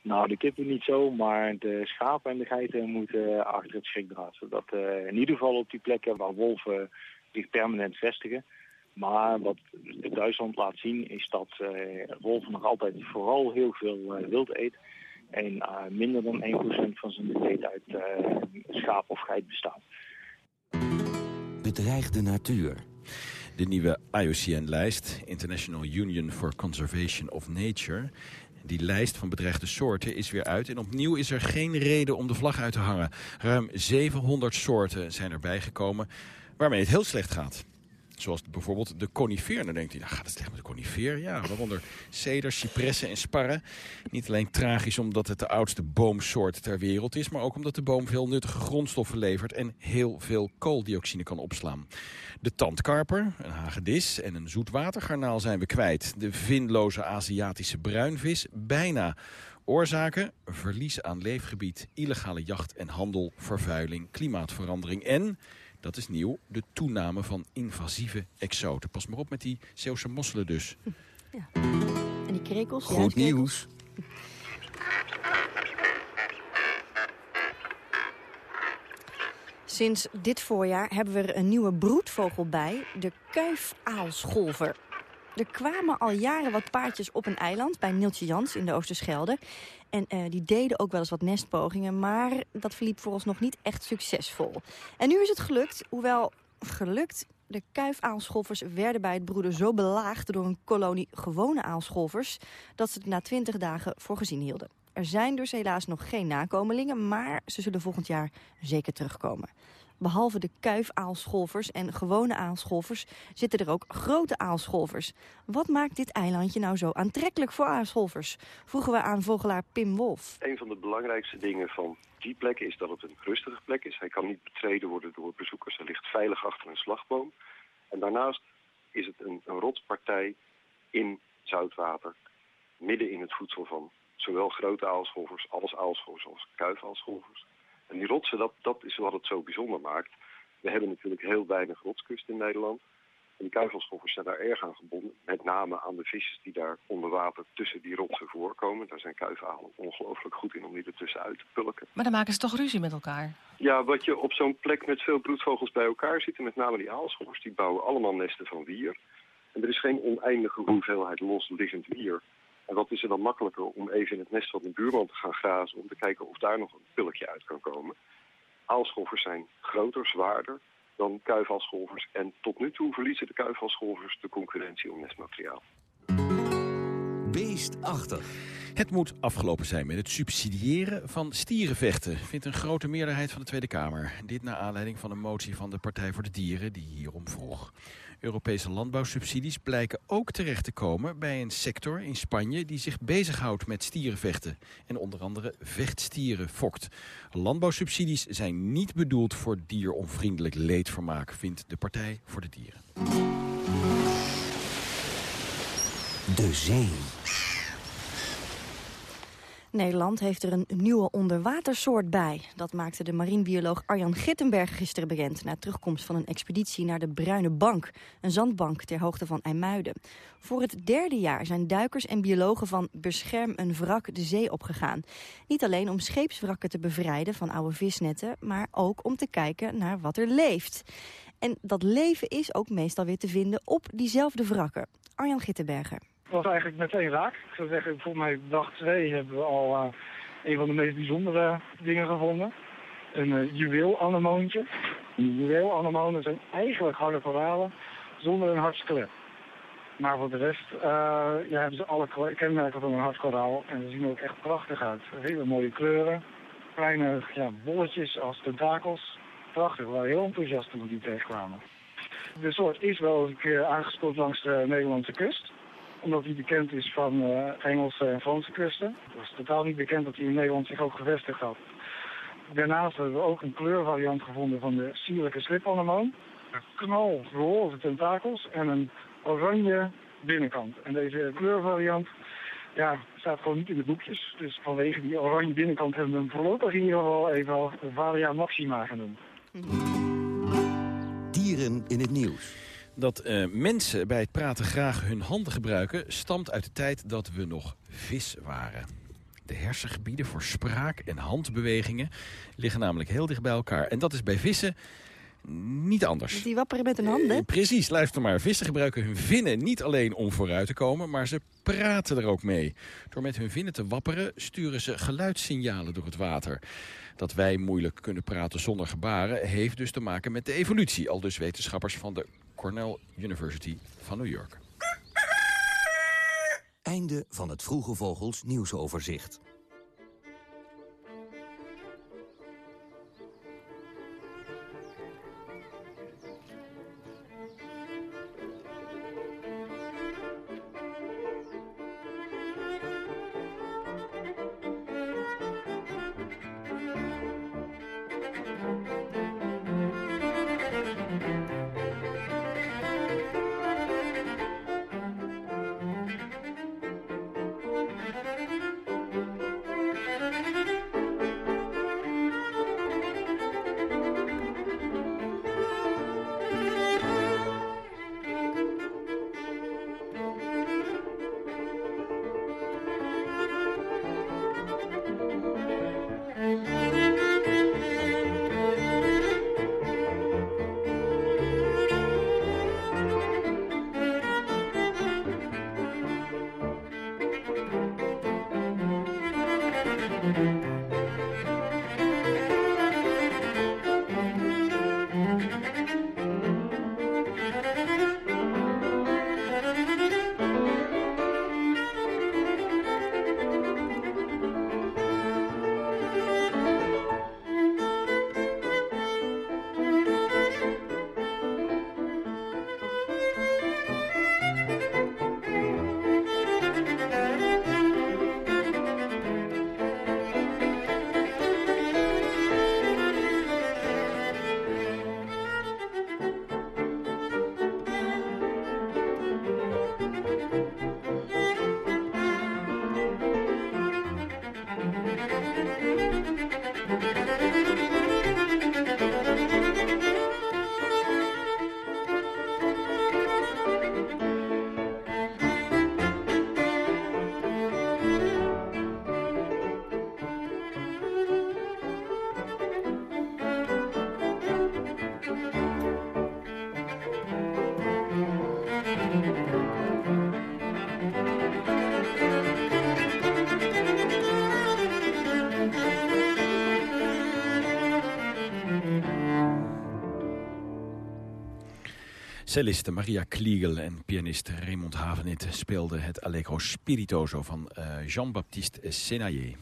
Nou, de kippen niet zo, maar de schapen en de geiten moeten achter het schrikdraad. Zodat uh, in ieder geval op die plekken waar wolven zich permanent vestigen... Maar wat Duitsland laat zien is dat uh, wolven nog altijd vooral heel veel uh, wild eet. En minder dan 1% van zijn dieet uit schaap of geit bestaat. Bedreigde natuur. De nieuwe IUCN-lijst, International Union for Conservation of Nature... Die lijst van bedreigde soorten is weer uit en opnieuw is er geen reden om de vlag uit te hangen. Ruim 700 soorten zijn erbij gekomen waarmee het heel slecht gaat. Zoals bijvoorbeeld de conifeer. Dan denkt hij, nou gaat het slecht met de conifeer? Ja, waaronder ceders, cipressen en sparren. Niet alleen tragisch omdat het de oudste boomsoort ter wereld is... maar ook omdat de boom veel nuttige grondstoffen levert... en heel veel kooldioxine kan opslaan. De tandkarper, een hagedis en een zoetwatergarnaal zijn we kwijt. De vinloze Aziatische bruinvis, bijna. Oorzaken, verlies aan leefgebied, illegale jacht en handel... vervuiling, klimaatverandering en dat is nieuw, de toename van invasieve exoten. Pas maar op met die Zeeuwse mosselen dus. Ja. En die krekels? Goed ja, nieuws. Sinds dit voorjaar hebben we er een nieuwe broedvogel bij, de kuifaalscholver. Er kwamen al jaren wat paardjes op een eiland bij Nieltje Jans in de Oosterschelde. En uh, die deden ook wel eens wat nestpogingen, maar dat verliep vooralsnog niet echt succesvol. En nu is het gelukt, hoewel gelukt... De kuifaalscholvers werden bij het broeden zo belaagd door een kolonie gewone aalscholvers... dat ze er na 20 dagen voor gezien hielden. Er zijn dus helaas nog geen nakomelingen, maar ze zullen volgend jaar zeker terugkomen. Behalve de kuifaalscholvers en gewone aalscholvers zitten er ook grote aalscholvers. Wat maakt dit eilandje nou zo aantrekkelijk voor aalscholvers? Vroegen we aan vogelaar Pim Wolf. Een van de belangrijkste dingen van die plek is dat het een rustige plek is. Hij kan niet betreden worden door bezoekers. Hij ligt veilig achter een slagboom. En daarnaast is het een, een rotspartij in zoutwater. Midden in het voedsel van zowel grote aalscholvers als aalscholvers als kuifaalscholvers. En die rotsen, dat, dat is wat het zo bijzonder maakt. We hebben natuurlijk heel weinig rotskust in Nederland. En die kuivelschoffers zijn daar erg aan gebonden. Met name aan de visjes die daar onder water tussen die rotsen voorkomen. Daar zijn kuivalen ongelooflijk goed in om die ertussen uit te pulken. Maar dan maken ze toch ruzie met elkaar? Ja, wat je op zo'n plek met veel broedvogels bij elkaar ziet... en met name die aalschoffers, die bouwen allemaal nesten van wier. En er is geen oneindige hoeveelheid losliggend wier. En wat is er dan makkelijker om even in het nest van de buurman te gaan grazen... om te kijken of daar nog een pulkje uit kan komen. Aalscholvers zijn groter, zwaarder dan kuifaalscholvers. En tot nu toe verliezen de kuifaalscholvers de concurrentie om nestmateriaal. Beestachtig. Het moet afgelopen zijn met het subsidiëren van stierenvechten, vindt een grote meerderheid van de Tweede Kamer. Dit naar aanleiding van een motie van de Partij voor de Dieren die hierom vroeg. Europese landbouwsubsidies blijken ook terecht te komen bij een sector in Spanje die zich bezighoudt met stierenvechten en onder andere vechtstieren fokt. Landbouwsubsidies zijn niet bedoeld voor dieronvriendelijk leedvermaak, vindt de Partij voor de Dieren. De zee. Nederland heeft er een nieuwe onderwatersoort bij. Dat maakte de marinebioloog Arjan Gittenberg gisteren bekend... na terugkomst van een expeditie naar de Bruine Bank. Een zandbank ter hoogte van IJmuiden. Voor het derde jaar zijn duikers en biologen van Bescherm een wrak de zee opgegaan. Niet alleen om scheepswrakken te bevrijden van oude visnetten... maar ook om te kijken naar wat er leeft. En dat leven is ook meestal weer te vinden op diezelfde wrakken. Arjan Gittenberger. Was eigenlijk meteen raak. Ik zou zeggen, volgens mij dag twee hebben we al uh, een van de meest bijzondere dingen gevonden. Een uh, juweelanemoontje. Juweelanemonen zijn eigenlijk harde koralen zonder een hard. Maar voor de rest uh, ja, hebben ze alle kenmerken van een hard koraal. En ze zien er ook echt prachtig uit. Hele mooie kleuren. Kleine ja, bolletjes als tentakels. Prachtig, we waren heel enthousiast toen we die tegenkwamen. De soort is wel een keer aangespoeld langs de Nederlandse kust omdat hij bekend is van uh, Engelse en Franse kusten. Het was totaal niet bekend dat hij in Nederland zich ook gevestigd had. Daarnaast hebben we ook een kleurvariant gevonden van de sierlijke slipanemoon. Een knalroze tentakels en een oranje binnenkant. En deze kleurvariant ja, staat gewoon niet in de boekjes. Dus vanwege die oranje binnenkant hebben we hem voorlopig in ieder geval even al Varia Maxima genoemd. Dieren in het nieuws. Dat uh, mensen bij het praten graag hun handen gebruiken... stamt uit de tijd dat we nog vis waren. De hersengebieden voor spraak en handbewegingen liggen namelijk heel dicht bij elkaar. En dat is bij vissen niet anders. Die wapperen met hun handen? Uh, precies, luister maar. Vissen gebruiken hun vinnen niet alleen om vooruit te komen... maar ze praten er ook mee. Door met hun vinnen te wapperen sturen ze geluidssignalen door het water. Dat wij moeilijk kunnen praten zonder gebaren... heeft dus te maken met de evolutie. Al dus wetenschappers van de Cornell University van New York. Einde van het Vroege Vogels nieuwsoverzicht. Celliste Maria Kliegel en pianist Raymond Havenit speelden het Allegro Spiritoso van uh, Jean-Baptiste Senaillé.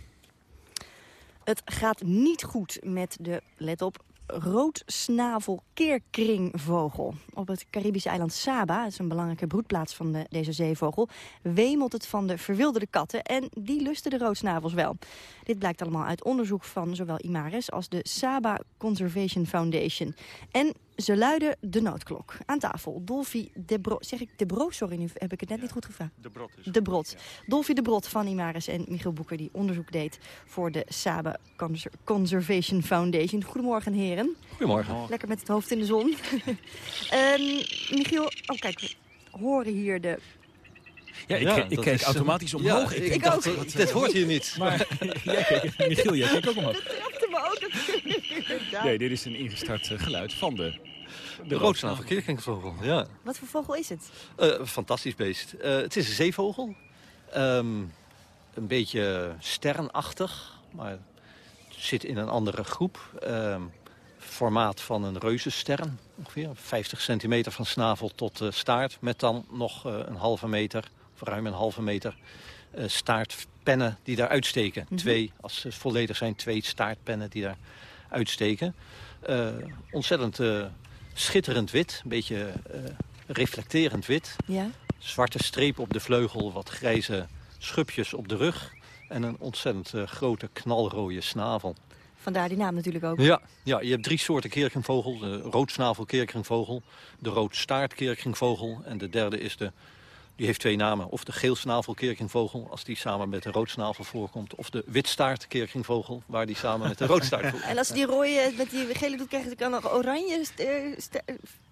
Het gaat niet goed met de, let op, roodsnavelkeerkringvogel. Op het Caribische eiland Saba, dat is een belangrijke broedplaats van de, deze zeevogel... wemelt het van de verwilderde katten en die lusten de roodsnavels wel. Dit blijkt allemaal uit onderzoek van zowel IMARES als de Saba Conservation Foundation. En ze luiden de noodklok. Aan tafel, Dolfie de Bro... Zeg ik de Bro? Sorry, nu heb ik het net niet goed gevraagd. De Brot. Is de Brot. Ja. Dolfie de Brot van Imaris en Michiel Boeker... die onderzoek deed voor de Saba Conservation Foundation. Goedemorgen, heren. Goedemorgen. Lekker met het hoofd in de zon. um, Michiel, oh kijk, we horen hier de ja, ik, ja, ik keek automatisch omhoog. Ja, ik, ik dacht, ook. dit hoort hier niet. Maar jij keek, Michiel, jij keek ook omhoog. Dat trapte me ook. Nee, dit is een ingestart geluid van de... De roodsnavelkeerkringvogel, ja. Wat voor vogel is het? Uh, fantastisch beest. Uh, het is een zeevogel. Um, een beetje sterrenachtig, maar zit in een andere groep. Um, formaat van een reuzenstern, ongeveer. 50 centimeter van snavel tot uh, staart. Met dan nog een halve meter ruim een halve meter uh, staartpennen die daar uitsteken. Mm -hmm. Twee, als ze volledig zijn, twee staartpennen die daar uitsteken. Uh, ontzettend uh, schitterend wit, een beetje reflecterend wit. Ja. Zwarte streep op de vleugel, wat grijze schupjes op de rug. En een ontzettend grote knalrode snavel. Vandaar die naam natuurlijk ook. Ja, ja je hebt drie soorten keerkringvogel. De roodsnavelkeerkringvogel, de roodstaartkeerkringvogel... en de derde is de die heeft twee namen. Of de geelsnavelkeerkringvogel, als die samen met de roodsnavel voorkomt. Of de witstaartkeerkringvogel, waar die samen met de roodstaart voorkomt. En als die rode met die gele doet, krijg je dan nog oranje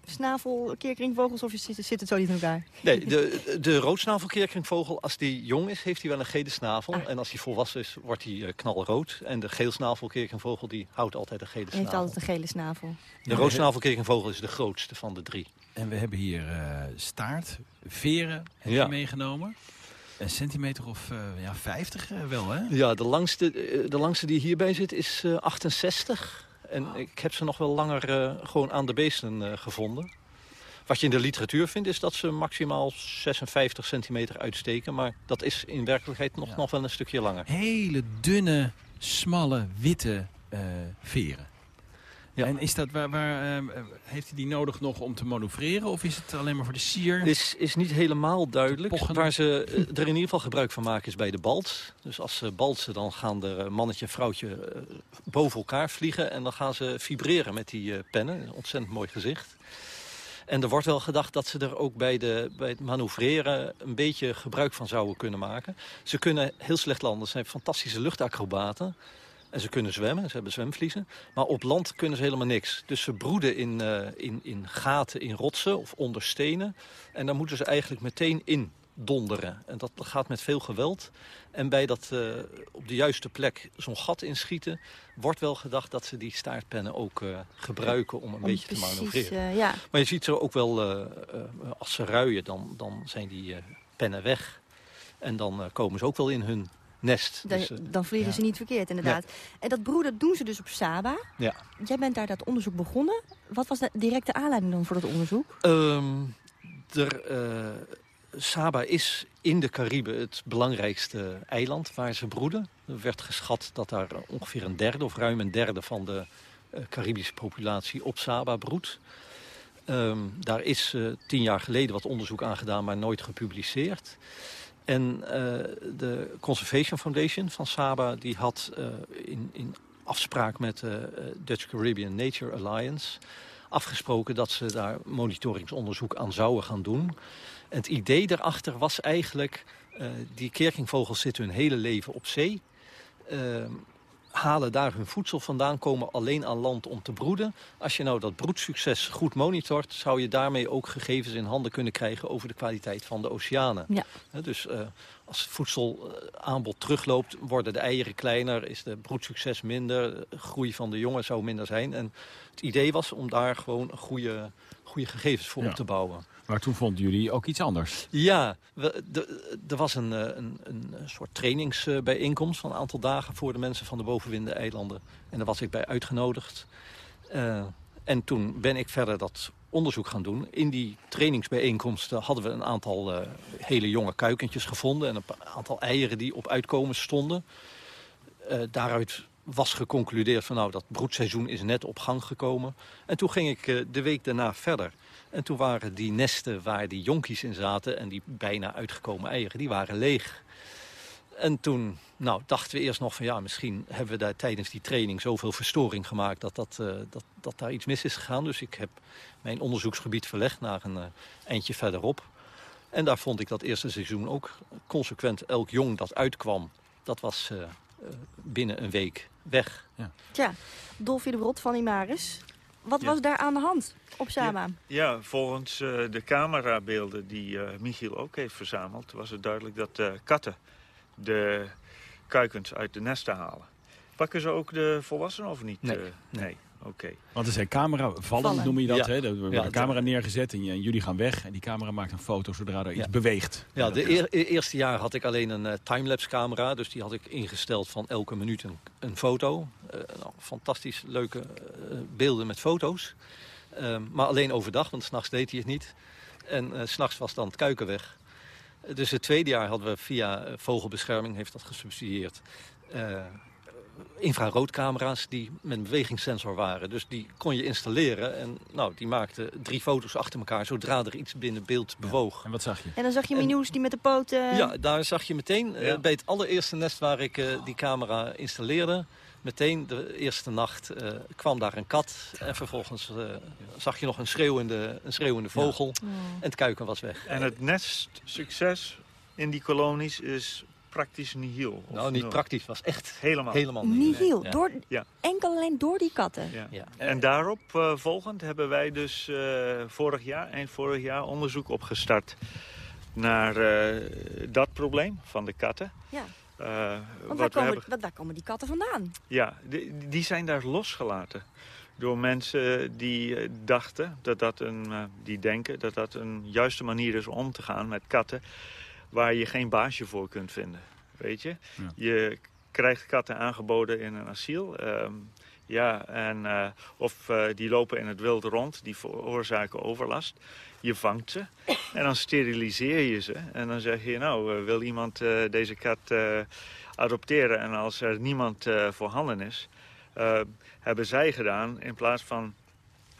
snavelkeerkringvogels? Of zit, zit het zo niet in elkaar? Nee, de, de roodsnavelkeerkringvogel, als die jong is, heeft hij wel een gele snavel. Ah. En als hij volwassen is, wordt hij uh, knalrood. En de geelsnavelkeerkringvogel, die houdt altijd een gele snavel. Hij heeft altijd een gele snavel. De roodsnavelkeerkringvogel is de grootste van de drie. En we hebben hier uh, staart, veren heb ja. je meegenomen. Een centimeter of uh, ja, 50 uh, wel, hè? Ja, de langste, de langste die hierbij zit is 68. En ik heb ze nog wel langer gewoon aan de beesten gevonden. Wat je in de literatuur vindt is dat ze maximaal 56 centimeter uitsteken. Maar dat is in werkelijkheid nog, ja. nog wel een stukje langer. Hele dunne, smalle, witte veren. Ja. En is dat waar, waar uh, heeft hij die nodig nog om te manoeuvreren? Of is het alleen maar voor de sier? Is, is niet helemaal duidelijk. Waar ze er in ieder geval gebruik van maken is bij de balt. Dus als ze balsen, dan gaan er mannetje en vrouwtje uh, boven elkaar vliegen. En dan gaan ze vibreren met die pennen. Een ontzettend mooi gezicht. En er wordt wel gedacht dat ze er ook bij, de, bij het manoeuvreren een beetje gebruik van zouden kunnen maken. Ze kunnen heel slecht landen. Ze zijn fantastische luchtacrobaten. En ze kunnen zwemmen, ze hebben zwemvliezen. Maar op land kunnen ze helemaal niks. Dus ze broeden in, uh, in, in gaten, in rotsen of onder stenen. En daar moeten ze eigenlijk meteen in donderen. En dat gaat met veel geweld. En bij dat uh, op de juiste plek zo'n gat inschieten... wordt wel gedacht dat ze die staartpennen ook uh, gebruiken om een om beetje precies, te manoeuvreren. ja. Maar je ziet ze ook wel, als ze ruien, dan, dan zijn die pennen weg. En dan komen ze ook wel in hun nest. Dan, dus, uh, dan vliegen ja. ze niet verkeerd, inderdaad. En dat broeden doen ze dus op Saba. Ja. Jij bent daar dat onderzoek begonnen. Wat was de directe aanleiding dan voor dat onderzoek? Um, er, uh, Saba is in de Cariben het belangrijkste eiland waar ze broeden. Er werd geschat dat daar ongeveer een derde of ruim een derde van de uh, Caribische populatie op Saba broedt. Um, daar is uh, tien jaar geleden wat onderzoek aan gedaan, maar nooit gepubliceerd. En uh, de Conservation Foundation van Saba die had uh, in, in afspraak met de uh, Dutch Caribbean Nature Alliance afgesproken dat ze daar monitoringsonderzoek aan zouden gaan doen. En het idee daarachter was eigenlijk, die keerkingvogels zitten hun hele leven op zee. Ehm, halen daar hun voedsel vandaan, komen alleen aan land om te broeden. Als je nou dat broedsucces goed monitort... zou je daarmee ook gegevens in handen kunnen krijgen... over de kwaliteit van de oceanen. Ja. Dus uh, als het voedselaanbod terugloopt, worden de eieren kleiner... is de broedsucces minder, de groei van de jongen zou minder zijn. En het idee was om daar gewoon goede, goede gegevens voor ja. op te bouwen. Maar toen vonden jullie ook iets anders? Ja, er was een, een, een soort trainingsbijeenkomst van een aantal dagen... voor de mensen van de bovenwinde-eilanden. En daar was ik bij uitgenodigd. Uh, en toen ben ik verder dat onderzoek gaan doen. In die trainingsbijeenkomsten hadden we een aantal eh, hele jonge kuikentjes gevonden... en een aantal eieren die op uitkomen stonden. Daaruit was geconcludeerd van nou, dat broedseizoen is net op gang gekomen. En toen ging ik de week daarna verder. En toen waren die nesten waar die jonkies in zaten... en die bijna uitgekomen eieren, die waren leeg. En toen nou, dachten we eerst nog van ja, misschien hebben we daar tijdens die training zoveel verstoring gemaakt dat, dat, uh, dat, dat daar iets mis is gegaan. Dus ik heb mijn onderzoeksgebied verlegd naar een uh, eindje verderop. En daar vond ik dat eerste seizoen ook consequent elk jong dat uitkwam, dat was uh, binnen een week weg. Ja, Tja, Dolfie de Brot van Imaris. Wat ja. was daar aan de hand op Sama? Ja, ja volgens de camerabeelden die Michiel ook heeft verzameld... was het duidelijk dat katten de kuikens uit de nesten halen. Pakken ze ook de volwassenen of niet? Nee. Uh, nee. Oké. Okay. Want er zijn camera vallen, vallen. noem je dat. Ja. Hè? Er wordt ja, een camera neergezet en, en, jullie gaan weg. En die camera maakt een foto zodra er iets beweegt. Ja, de eer, eerste jaar had ik alleen een uh, timelapse camera. Dus die had ik ingesteld van elke minuut een, een foto. Uh, nou, fantastisch leuke beelden met foto's. maar alleen overdag, want s'nachts deed hij het niet. En s'nachts was dan het kuiken weg. Dus het tweede jaar hadden we via Vogelbescherming, heeft dat gesubsidieerd... Infraroodcamera's die met een bewegingssensor waren. Dus die kon je installeren en nou, die maakte drie foto's achter elkaar... zodra er iets binnen beeld bewoog. Ja. En wat zag je? En dan zag je Minous die met de poten... Ja, daar zag je meteen ja. uh, bij het allereerste nest waar ik uh, die camera installeerde... meteen de eerste nacht uh, kwam daar een kat. En vervolgens uh, zag je nog een schreeuwende, een schreeuwende vogel. Ja. En het kuiken was weg. En het nestsucces in die kolonies is praktisch nihil. Nou, niet praktisch. was echt helemaal, helemaal nihil. Nee. Door, ja. Enkel alleen door die katten. Ja. ja. En daarop uh, volgend hebben wij dus uh, vorig jaar, eind vorig jaar, onderzoek opgestart naar uh, dat probleem van de katten. Ja. Uh, Want waar komen, hebben... daar komen die katten vandaan? Ja, die, die zijn daar losgelaten. Door mensen die dachten dat dat een, die denken dat dat een juiste manier is om te gaan met katten. Waar je geen baasje voor kunt vinden. Weet je? Ja. Je krijgt katten aangeboden in een asiel. Um, ja, en, uh, of uh, die lopen in het wild rond, die veroorzaken overlast. Je vangt ze en dan steriliseer je ze. En dan zeg je, nou, uh, wil iemand deze kat adopteren? En als er niemand voorhanden is, hebben zij gedaan... in plaats van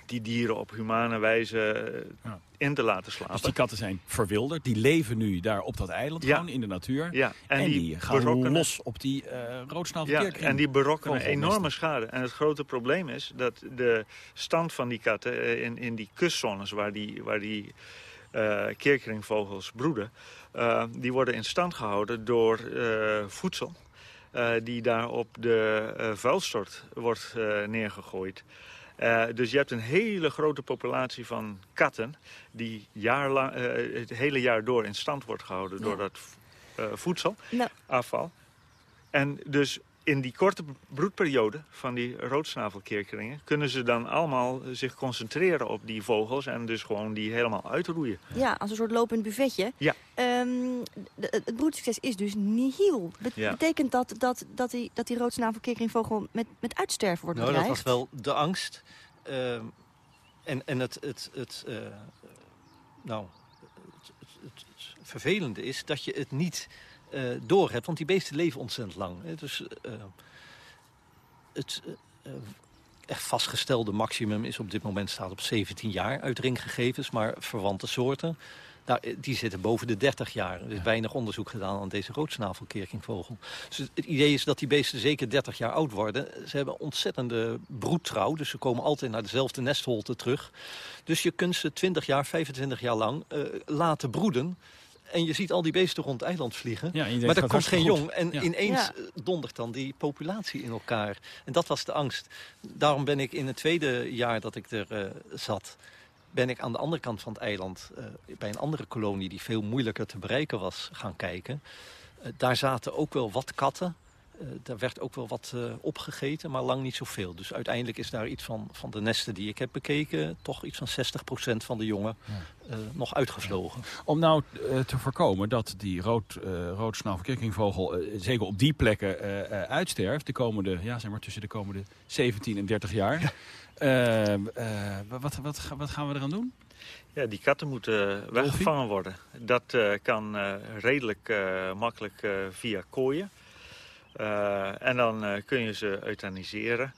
die dieren op humane wijze ja. In te laten slapen. Dus die katten zijn verwilderd, die leven nu daar op dat eiland ja. gewoon in de natuur. Ja. En, en die, die, gaan los op die uh, roodsnavelkerk. Ja, en die berokkenen enorme schade. En het grote probleem is dat de stand van die katten in, in die kustzones waar die, waar die uh, keerkringvogels broeden... Uh, die worden in stand gehouden door voedsel. Die daar op de vuilstort wordt neergegooid. Uh, dus je hebt een hele grote populatie van katten... die jaarlang, het hele jaar door in stand wordt gehouden... Ja. door dat voedsel, nou. afval. En dus in die korte broedperiode van die roodsnavelkeerkringen... kunnen ze dan allemaal zich concentreren op die vogels... en dus gewoon die helemaal uitroeien. Ja, als een soort lopend buffetje. Ja. Um, de, het broedsucces is dus nihil. Bet ja. Betekent dat dat, dat die, dat die roodsnavelkeerkringvogel met, met uitsterven wordt nou, bedreigd? dat was wel de angst. Uh, en, en het... het, het uh, nou, het, het, het vervelende is dat je het niet uh, door hebt. Want die beesten leven ontzettend lang. Hè. Dus het uh, echt vastgestelde maximum is op dit moment staat op 17 jaar uit ringgegevens. Maar verwante soorten, nou, die zitten boven de 30 jaar. Er is weinig onderzoek gedaan aan deze roodsnavelkeerkingvogel. Dus het idee is dat die beesten zeker 30 jaar oud worden. Ze hebben ontzettende broedtrouw, dus ze komen altijd naar dezelfde nestholte terug. Dus je kunt ze 20 jaar, 25 jaar lang laten broeden... En je ziet al die beesten rond het eiland vliegen. Ja, maar er komt geen goed. jong. En ja. ineens ja. dondert dan die populatie in elkaar. En dat was de angst. Daarom ben ik in het tweede jaar dat ik er uh, zat... ben ik aan de andere kant van het eiland... Uh, bij een andere kolonie die veel moeilijker te bereiken was gaan kijken. Uh, daar zaten ook wel wat katten. Uh, daar werd ook wel wat uh, opgegeten, maar lang niet zoveel. Dus uiteindelijk is daar iets van, van de nesten die ik heb bekeken... toch iets van 60% van de jongen ja. uh, nog uitgevlogen. Ja. Om nou te voorkomen dat die rood, zeker op die plekken uitsterft... De komende, ja, zeg maar, tussen de komende 17 en 30 jaar... Ja. wat, wat, wat gaan we eraan doen? Ja, die katten moeten weggevangen worden. Dat uh, kan uh, redelijk uh, makkelijk via kooien. En dan kun je ze euthaniseren.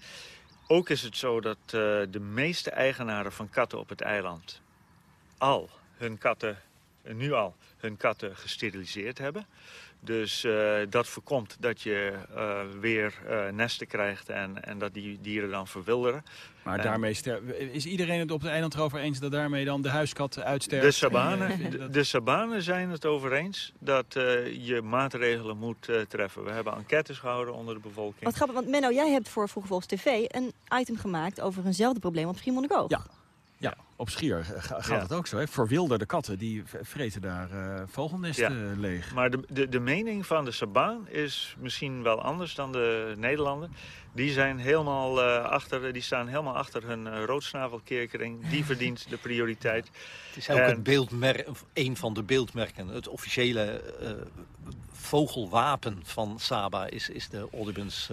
Ook is het zo dat de meeste eigenaren van katten op het eiland... al hun katten, nu al, hun katten gesteriliseerd hebben. Dus uh, dat voorkomt dat je uh, weer uh, nesten krijgt en, en dat die dieren dan verwilderen. Maar daarmee is iedereen het op het eiland erover eens dat daarmee dan de huiskat uitsterft? De sabanen, de, de sabanen zijn het over eens dat je maatregelen moet treffen. We hebben enquêtes gehouden onder de bevolking. Wat grappig, want Menno, jij hebt voor Vroege Volks TV een item gemaakt over eenzelfde probleem op Schiermonnikoog. Ja. Op Schier gaat ja. het ook zo. Hè? Verwilderde katten die vreten daar uh, vogelnesten ja. leeg. Maar de, de, de mening van de Sabaan is misschien wel anders dan de Nederlanden. Die, zijn helemaal, uh, achter, die staan helemaal achter hun uh, roodsnavelkerkering. Die verdient de prioriteit. Het is ook en... een, beeldmerk, een van de beeldmerken. Het officiële vogelwapen van Saba is, is de Audubon's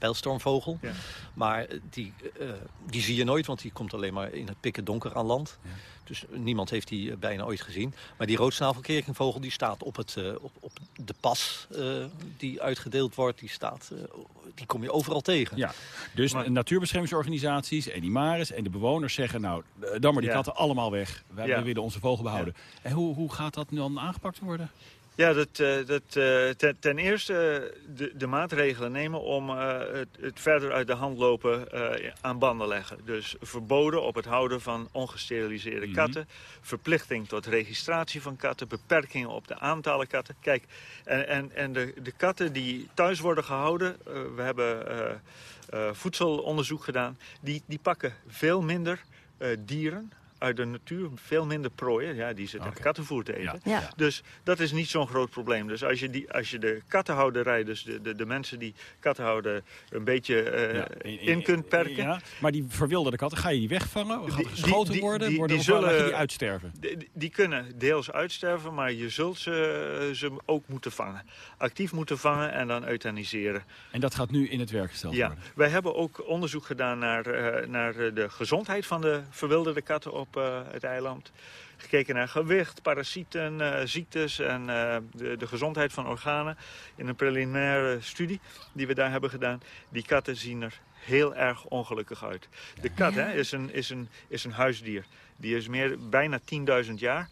pijlstormvogel. Ja. Maar die, uh, die zie je nooit, want die komt alleen maar in het pikken donker aan land. Ja. Dus niemand heeft die bijna ooit gezien. Maar die roodsnavelkeringvogel die staat op, het, uh, op, op de pas uh, die uitgedeeld wordt. Die, staat, die kom je overal tegen. Ja. Dus maar, natuurbeschermingsorganisaties en die mares en de bewoners zeggen... nou, dan maar die katten allemaal weg. Wij willen onze vogel behouden. En hoe, hoe gaat dat nu dan aangepakt worden? Ja, dat, dat, ten, ten eerste de, de, maatregelen nemen om het, het, verder uit de hand lopen aan banden leggen. Dus verboden op het houden van ongesteriliseerde mm -hmm. katten. Verplichting tot registratie van katten. Beperkingen op de aantallen katten. Kijk, en, en, en de, de katten die thuis worden gehouden... We hebben voedselonderzoek gedaan. Die, die pakken veel minder dieren uit de natuur veel minder prooien. Ja, die zitten okay. kattenvoer te eten. Ja. Ja. Dus dat is niet zo'n groot probleem. Dus als je, die, als je de kattenhouderij, dus de, de, de mensen die katten houden, een beetje uh, ja. in, in, kunt perken. Ja. Maar die verwilderde katten, ga je die wegvangen? Gaat geschoten die, worden? Die, worden die, zullen, die uitsterven? Die, die, kunnen deels uitsterven, maar je zult ze, ze ook moeten vangen. Actief moeten vangen en dan euthaniseren. En dat gaat nu in het werk gesteld ja. worden? Wij hebben ook onderzoek gedaan naar, uh, naar de gezondheid van de verwilderde katten op op uh, het eiland. Gekeken naar gewicht, parasieten, uh, ziektes en uh, de, de, gezondheid van organen. In een preliminaire studie die we daar hebben gedaan. Die katten zien er heel erg ongelukkig uit. De kat hè, is, een, is, een, is een huisdier. Die is meer, bijna 10.000 jaar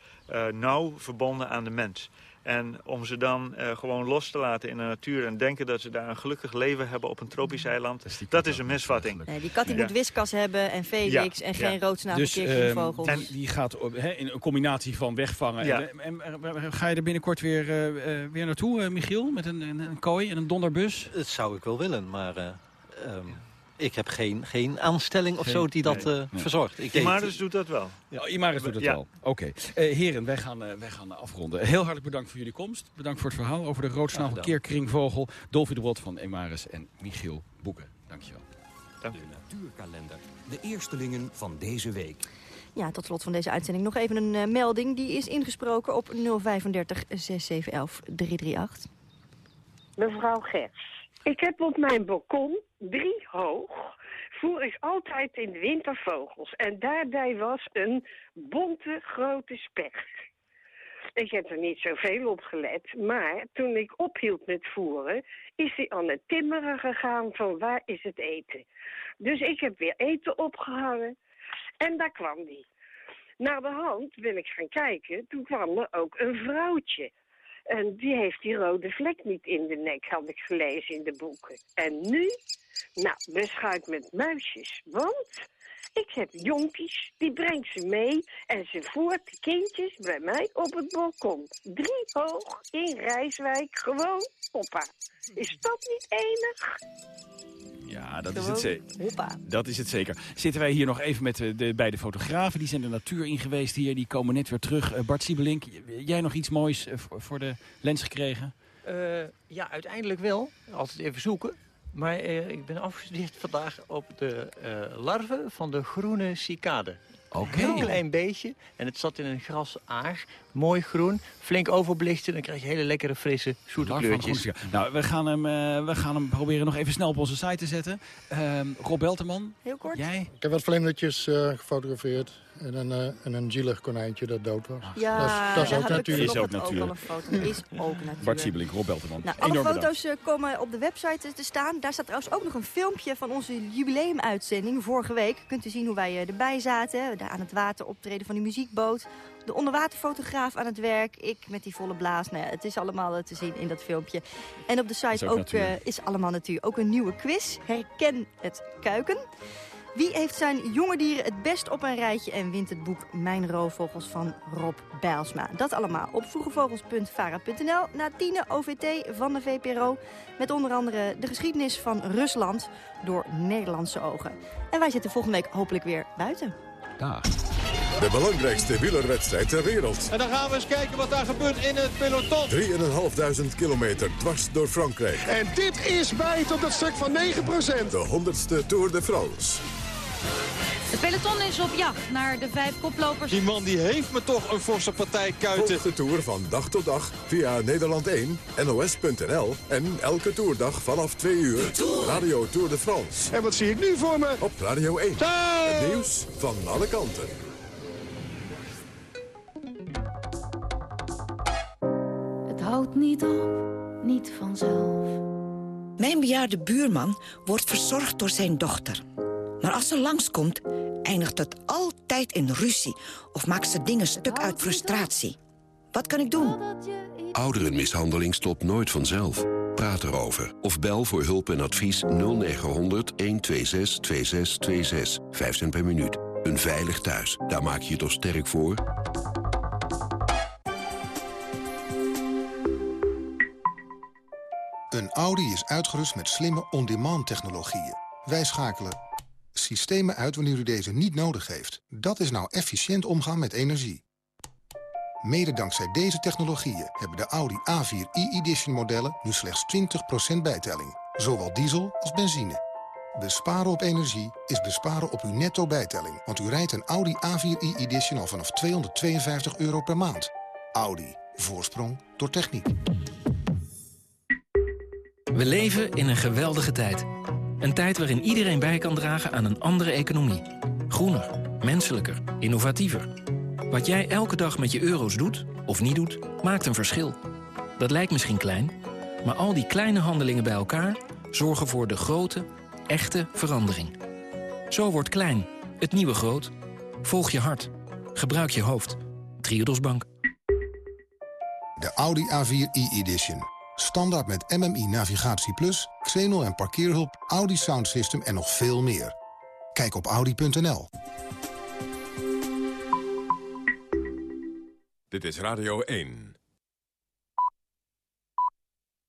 nauw verbonden aan de mens. En om ze dan uh, gewoon los te laten in de natuur... en denken dat ze daar een gelukkig leven hebben op een tropisch eiland... dat is, dat is een misvatting. Nee, die kat die ja. moet wiskas hebben en Felix ja. en geen ja. roodsnavelkeervogels. Dus, uh, en die gaat op, he, in een combinatie van wegvangen. Ja. En, en, en, ga je er binnenkort weer, uh, weer naartoe, Michiel? Met een, een, een, kooi en een donderbus? Dat zou ik wel willen, maar... Um... Ik heb geen, geen aanstelling of geen, zo die dat nee, uh, nee. verzorgt. Ik Imaris doet dat wel. Ja, oh, Imaris doet dat ja. wel. Oké. Okay. Uh, heren, wij gaan, uh, wij gaan afronden. Heel hartelijk bedankt voor jullie komst. Bedankt voor het verhaal over de roodsnavelkeerkringvogel. Dolfie de Rot van Imaris en Michiel Boeken. Dankjewel. Dank. De natuurkalender. De eerstelingen van deze week. Ja, tot slot van deze uitzending nog even een uh, melding. Die is ingesproken op 035 6711 338. Mevrouw Gers. Ik heb op mijn balkon, drie hoog, voer ik altijd in de winter vogels. En daarbij was een bonte grote specht. Ik heb er niet zoveel op gelet, maar toen ik ophield met voeren... is hij aan het timmeren gegaan van waar is het eten. Dus ik heb weer eten opgehangen en daar kwam die. Naar de hand ben ik gaan kijken, toen kwam er ook een vrouwtje... En die heeft die rode vlek niet in de nek, had ik gelezen in de boeken. En nu, nou, beschuit met muisjes. Want ik heb jonkies, die brengt ze mee en ze voert de kindjes bij mij op het balkon. Drie hoog in Rijswijk, gewoon oppa. Is dat niet enig? Ja, dat is, het zeker. dat is het zeker. Zitten wij hier nog even met de, de beide fotografen. Die zijn de natuur in geweest hier. Die komen net weer terug. Uh, Bart Siebelink, jij nog iets moois uh, voor de lens gekregen? Eh, ja, uiteindelijk wel. Altijd even zoeken. Maar eh, ik ben afgestudeerd vandaag op de uh, larven van de groene cicade. Oké. Een klein beetje. En het zat in een grasaar. Mooi groen. Flink overbelichten. Dan krijg je hele lekkere, frisse, zoete kleurtjes. Nou, we gaan, hem, eh, we gaan hem proberen nog even snel op onze site te zetten. Ehm Rob Belteman, Heel kort. jij? Ik heb wat vlindertjes eh, gefotografeerd. En een, eh, en een zielig konijntje dat dood was. Ja, dat is, dat is ook natuurlijk. vanochtend ook al een foto. Is ook natuurlijk. Bart Siebelink, Rob Belteman. Nou, alle Enorm foto's eh, komen op de website te staan. Daar staat trouwens ook nog een filmpje van onze jubileumuitzending vorige week. Kunt u zien hoe wij eh, erbij zaten. Daar aan het water optreden van die muziekboot. De onderwaterfotograaf aan het werk. Ik met die volle blaas. Nou het is allemaal te zien in dat filmpje. En op de Is site ook ook, eh, is allemaal natuur. Ook een nieuwe quiz. Herken het kuiken. Wie heeft zijn jonge dieren het best op een rijtje en wint het boek Mijn roofvogels van Rob Bijlsma. Dat allemaal op vroegevogels.vara.nl na tienen OVT van de VPRO. Met onder andere de geschiedenis van Rusland door Nederlandse ogen. En wij zitten volgende week hopelijk weer buiten. Dag. De belangrijkste wielerwedstrijd ter wereld. En dan gaan we eens kijken wat daar gebeurt in het peloton. 3.500 kilometer dwars door Frankrijk. En dit is bijt op dat stuk van 9%. De 100ste Tour de France. Het peloton is op jacht naar de vijf koplopers. Die man die heeft me toch een forse partij kuiten. Volg de Tour van dag tot dag via Nederland 1, NOS.nl en elke toerdag vanaf 2 uur. Radio Tour de France. En wat zie ik nu voor me? Op Radio 1. Het nieuws van alle kanten. Het houdt niet op, niet vanzelf. Mijn bejaarde buurman wordt verzorgd door zijn dochter. Maar als ze langskomt, eindigt het altijd in ruzie... of maakt ze dingen stuk uit frustratie. Wat kan ik doen? Ouderenmishandeling stopt nooit vanzelf. Praat erover. Of bel voor hulp en advies 0900 126 2626. 5 cent per minuut. Een veilig thuis. Daar maak je je toch sterk voor? Een Audi is uitgerust met slimme on-demand technologieën. Wij schakelen systemen uit wanneer u deze niet nodig heeft. Dat is nou efficiënt omgaan met energie. Mede dankzij deze technologieën hebben de Audi A4 e-edition modellen nu slechts 20% bijtelling. Zowel diesel als benzine. Besparen op energie is besparen op uw netto bijtelling. Want u rijdt een Audi A4 e-edition al vanaf 252 euro per maand. Audi. Voorsprong door techniek. We leven in een geweldige tijd. Een tijd waarin iedereen bij kan dragen aan een andere economie. Groener, menselijker, innovatiever. Wat jij elke dag met je euro's doet, of niet doet, maakt een verschil. Dat lijkt misschien klein, maar al die kleine handelingen bij elkaar... zorgen voor de grote, echte verandering. Zo wordt klein, het nieuwe groot. Volg je hart. Gebruik je hoofd. Triodos Bank. De Audi A4 e-edition. Standaard met MMI Navigatie Plus, Xenol en parkeerhulp, Audi Sound System en nog veel meer. Kijk op audi.nl. Dit is Radio 1.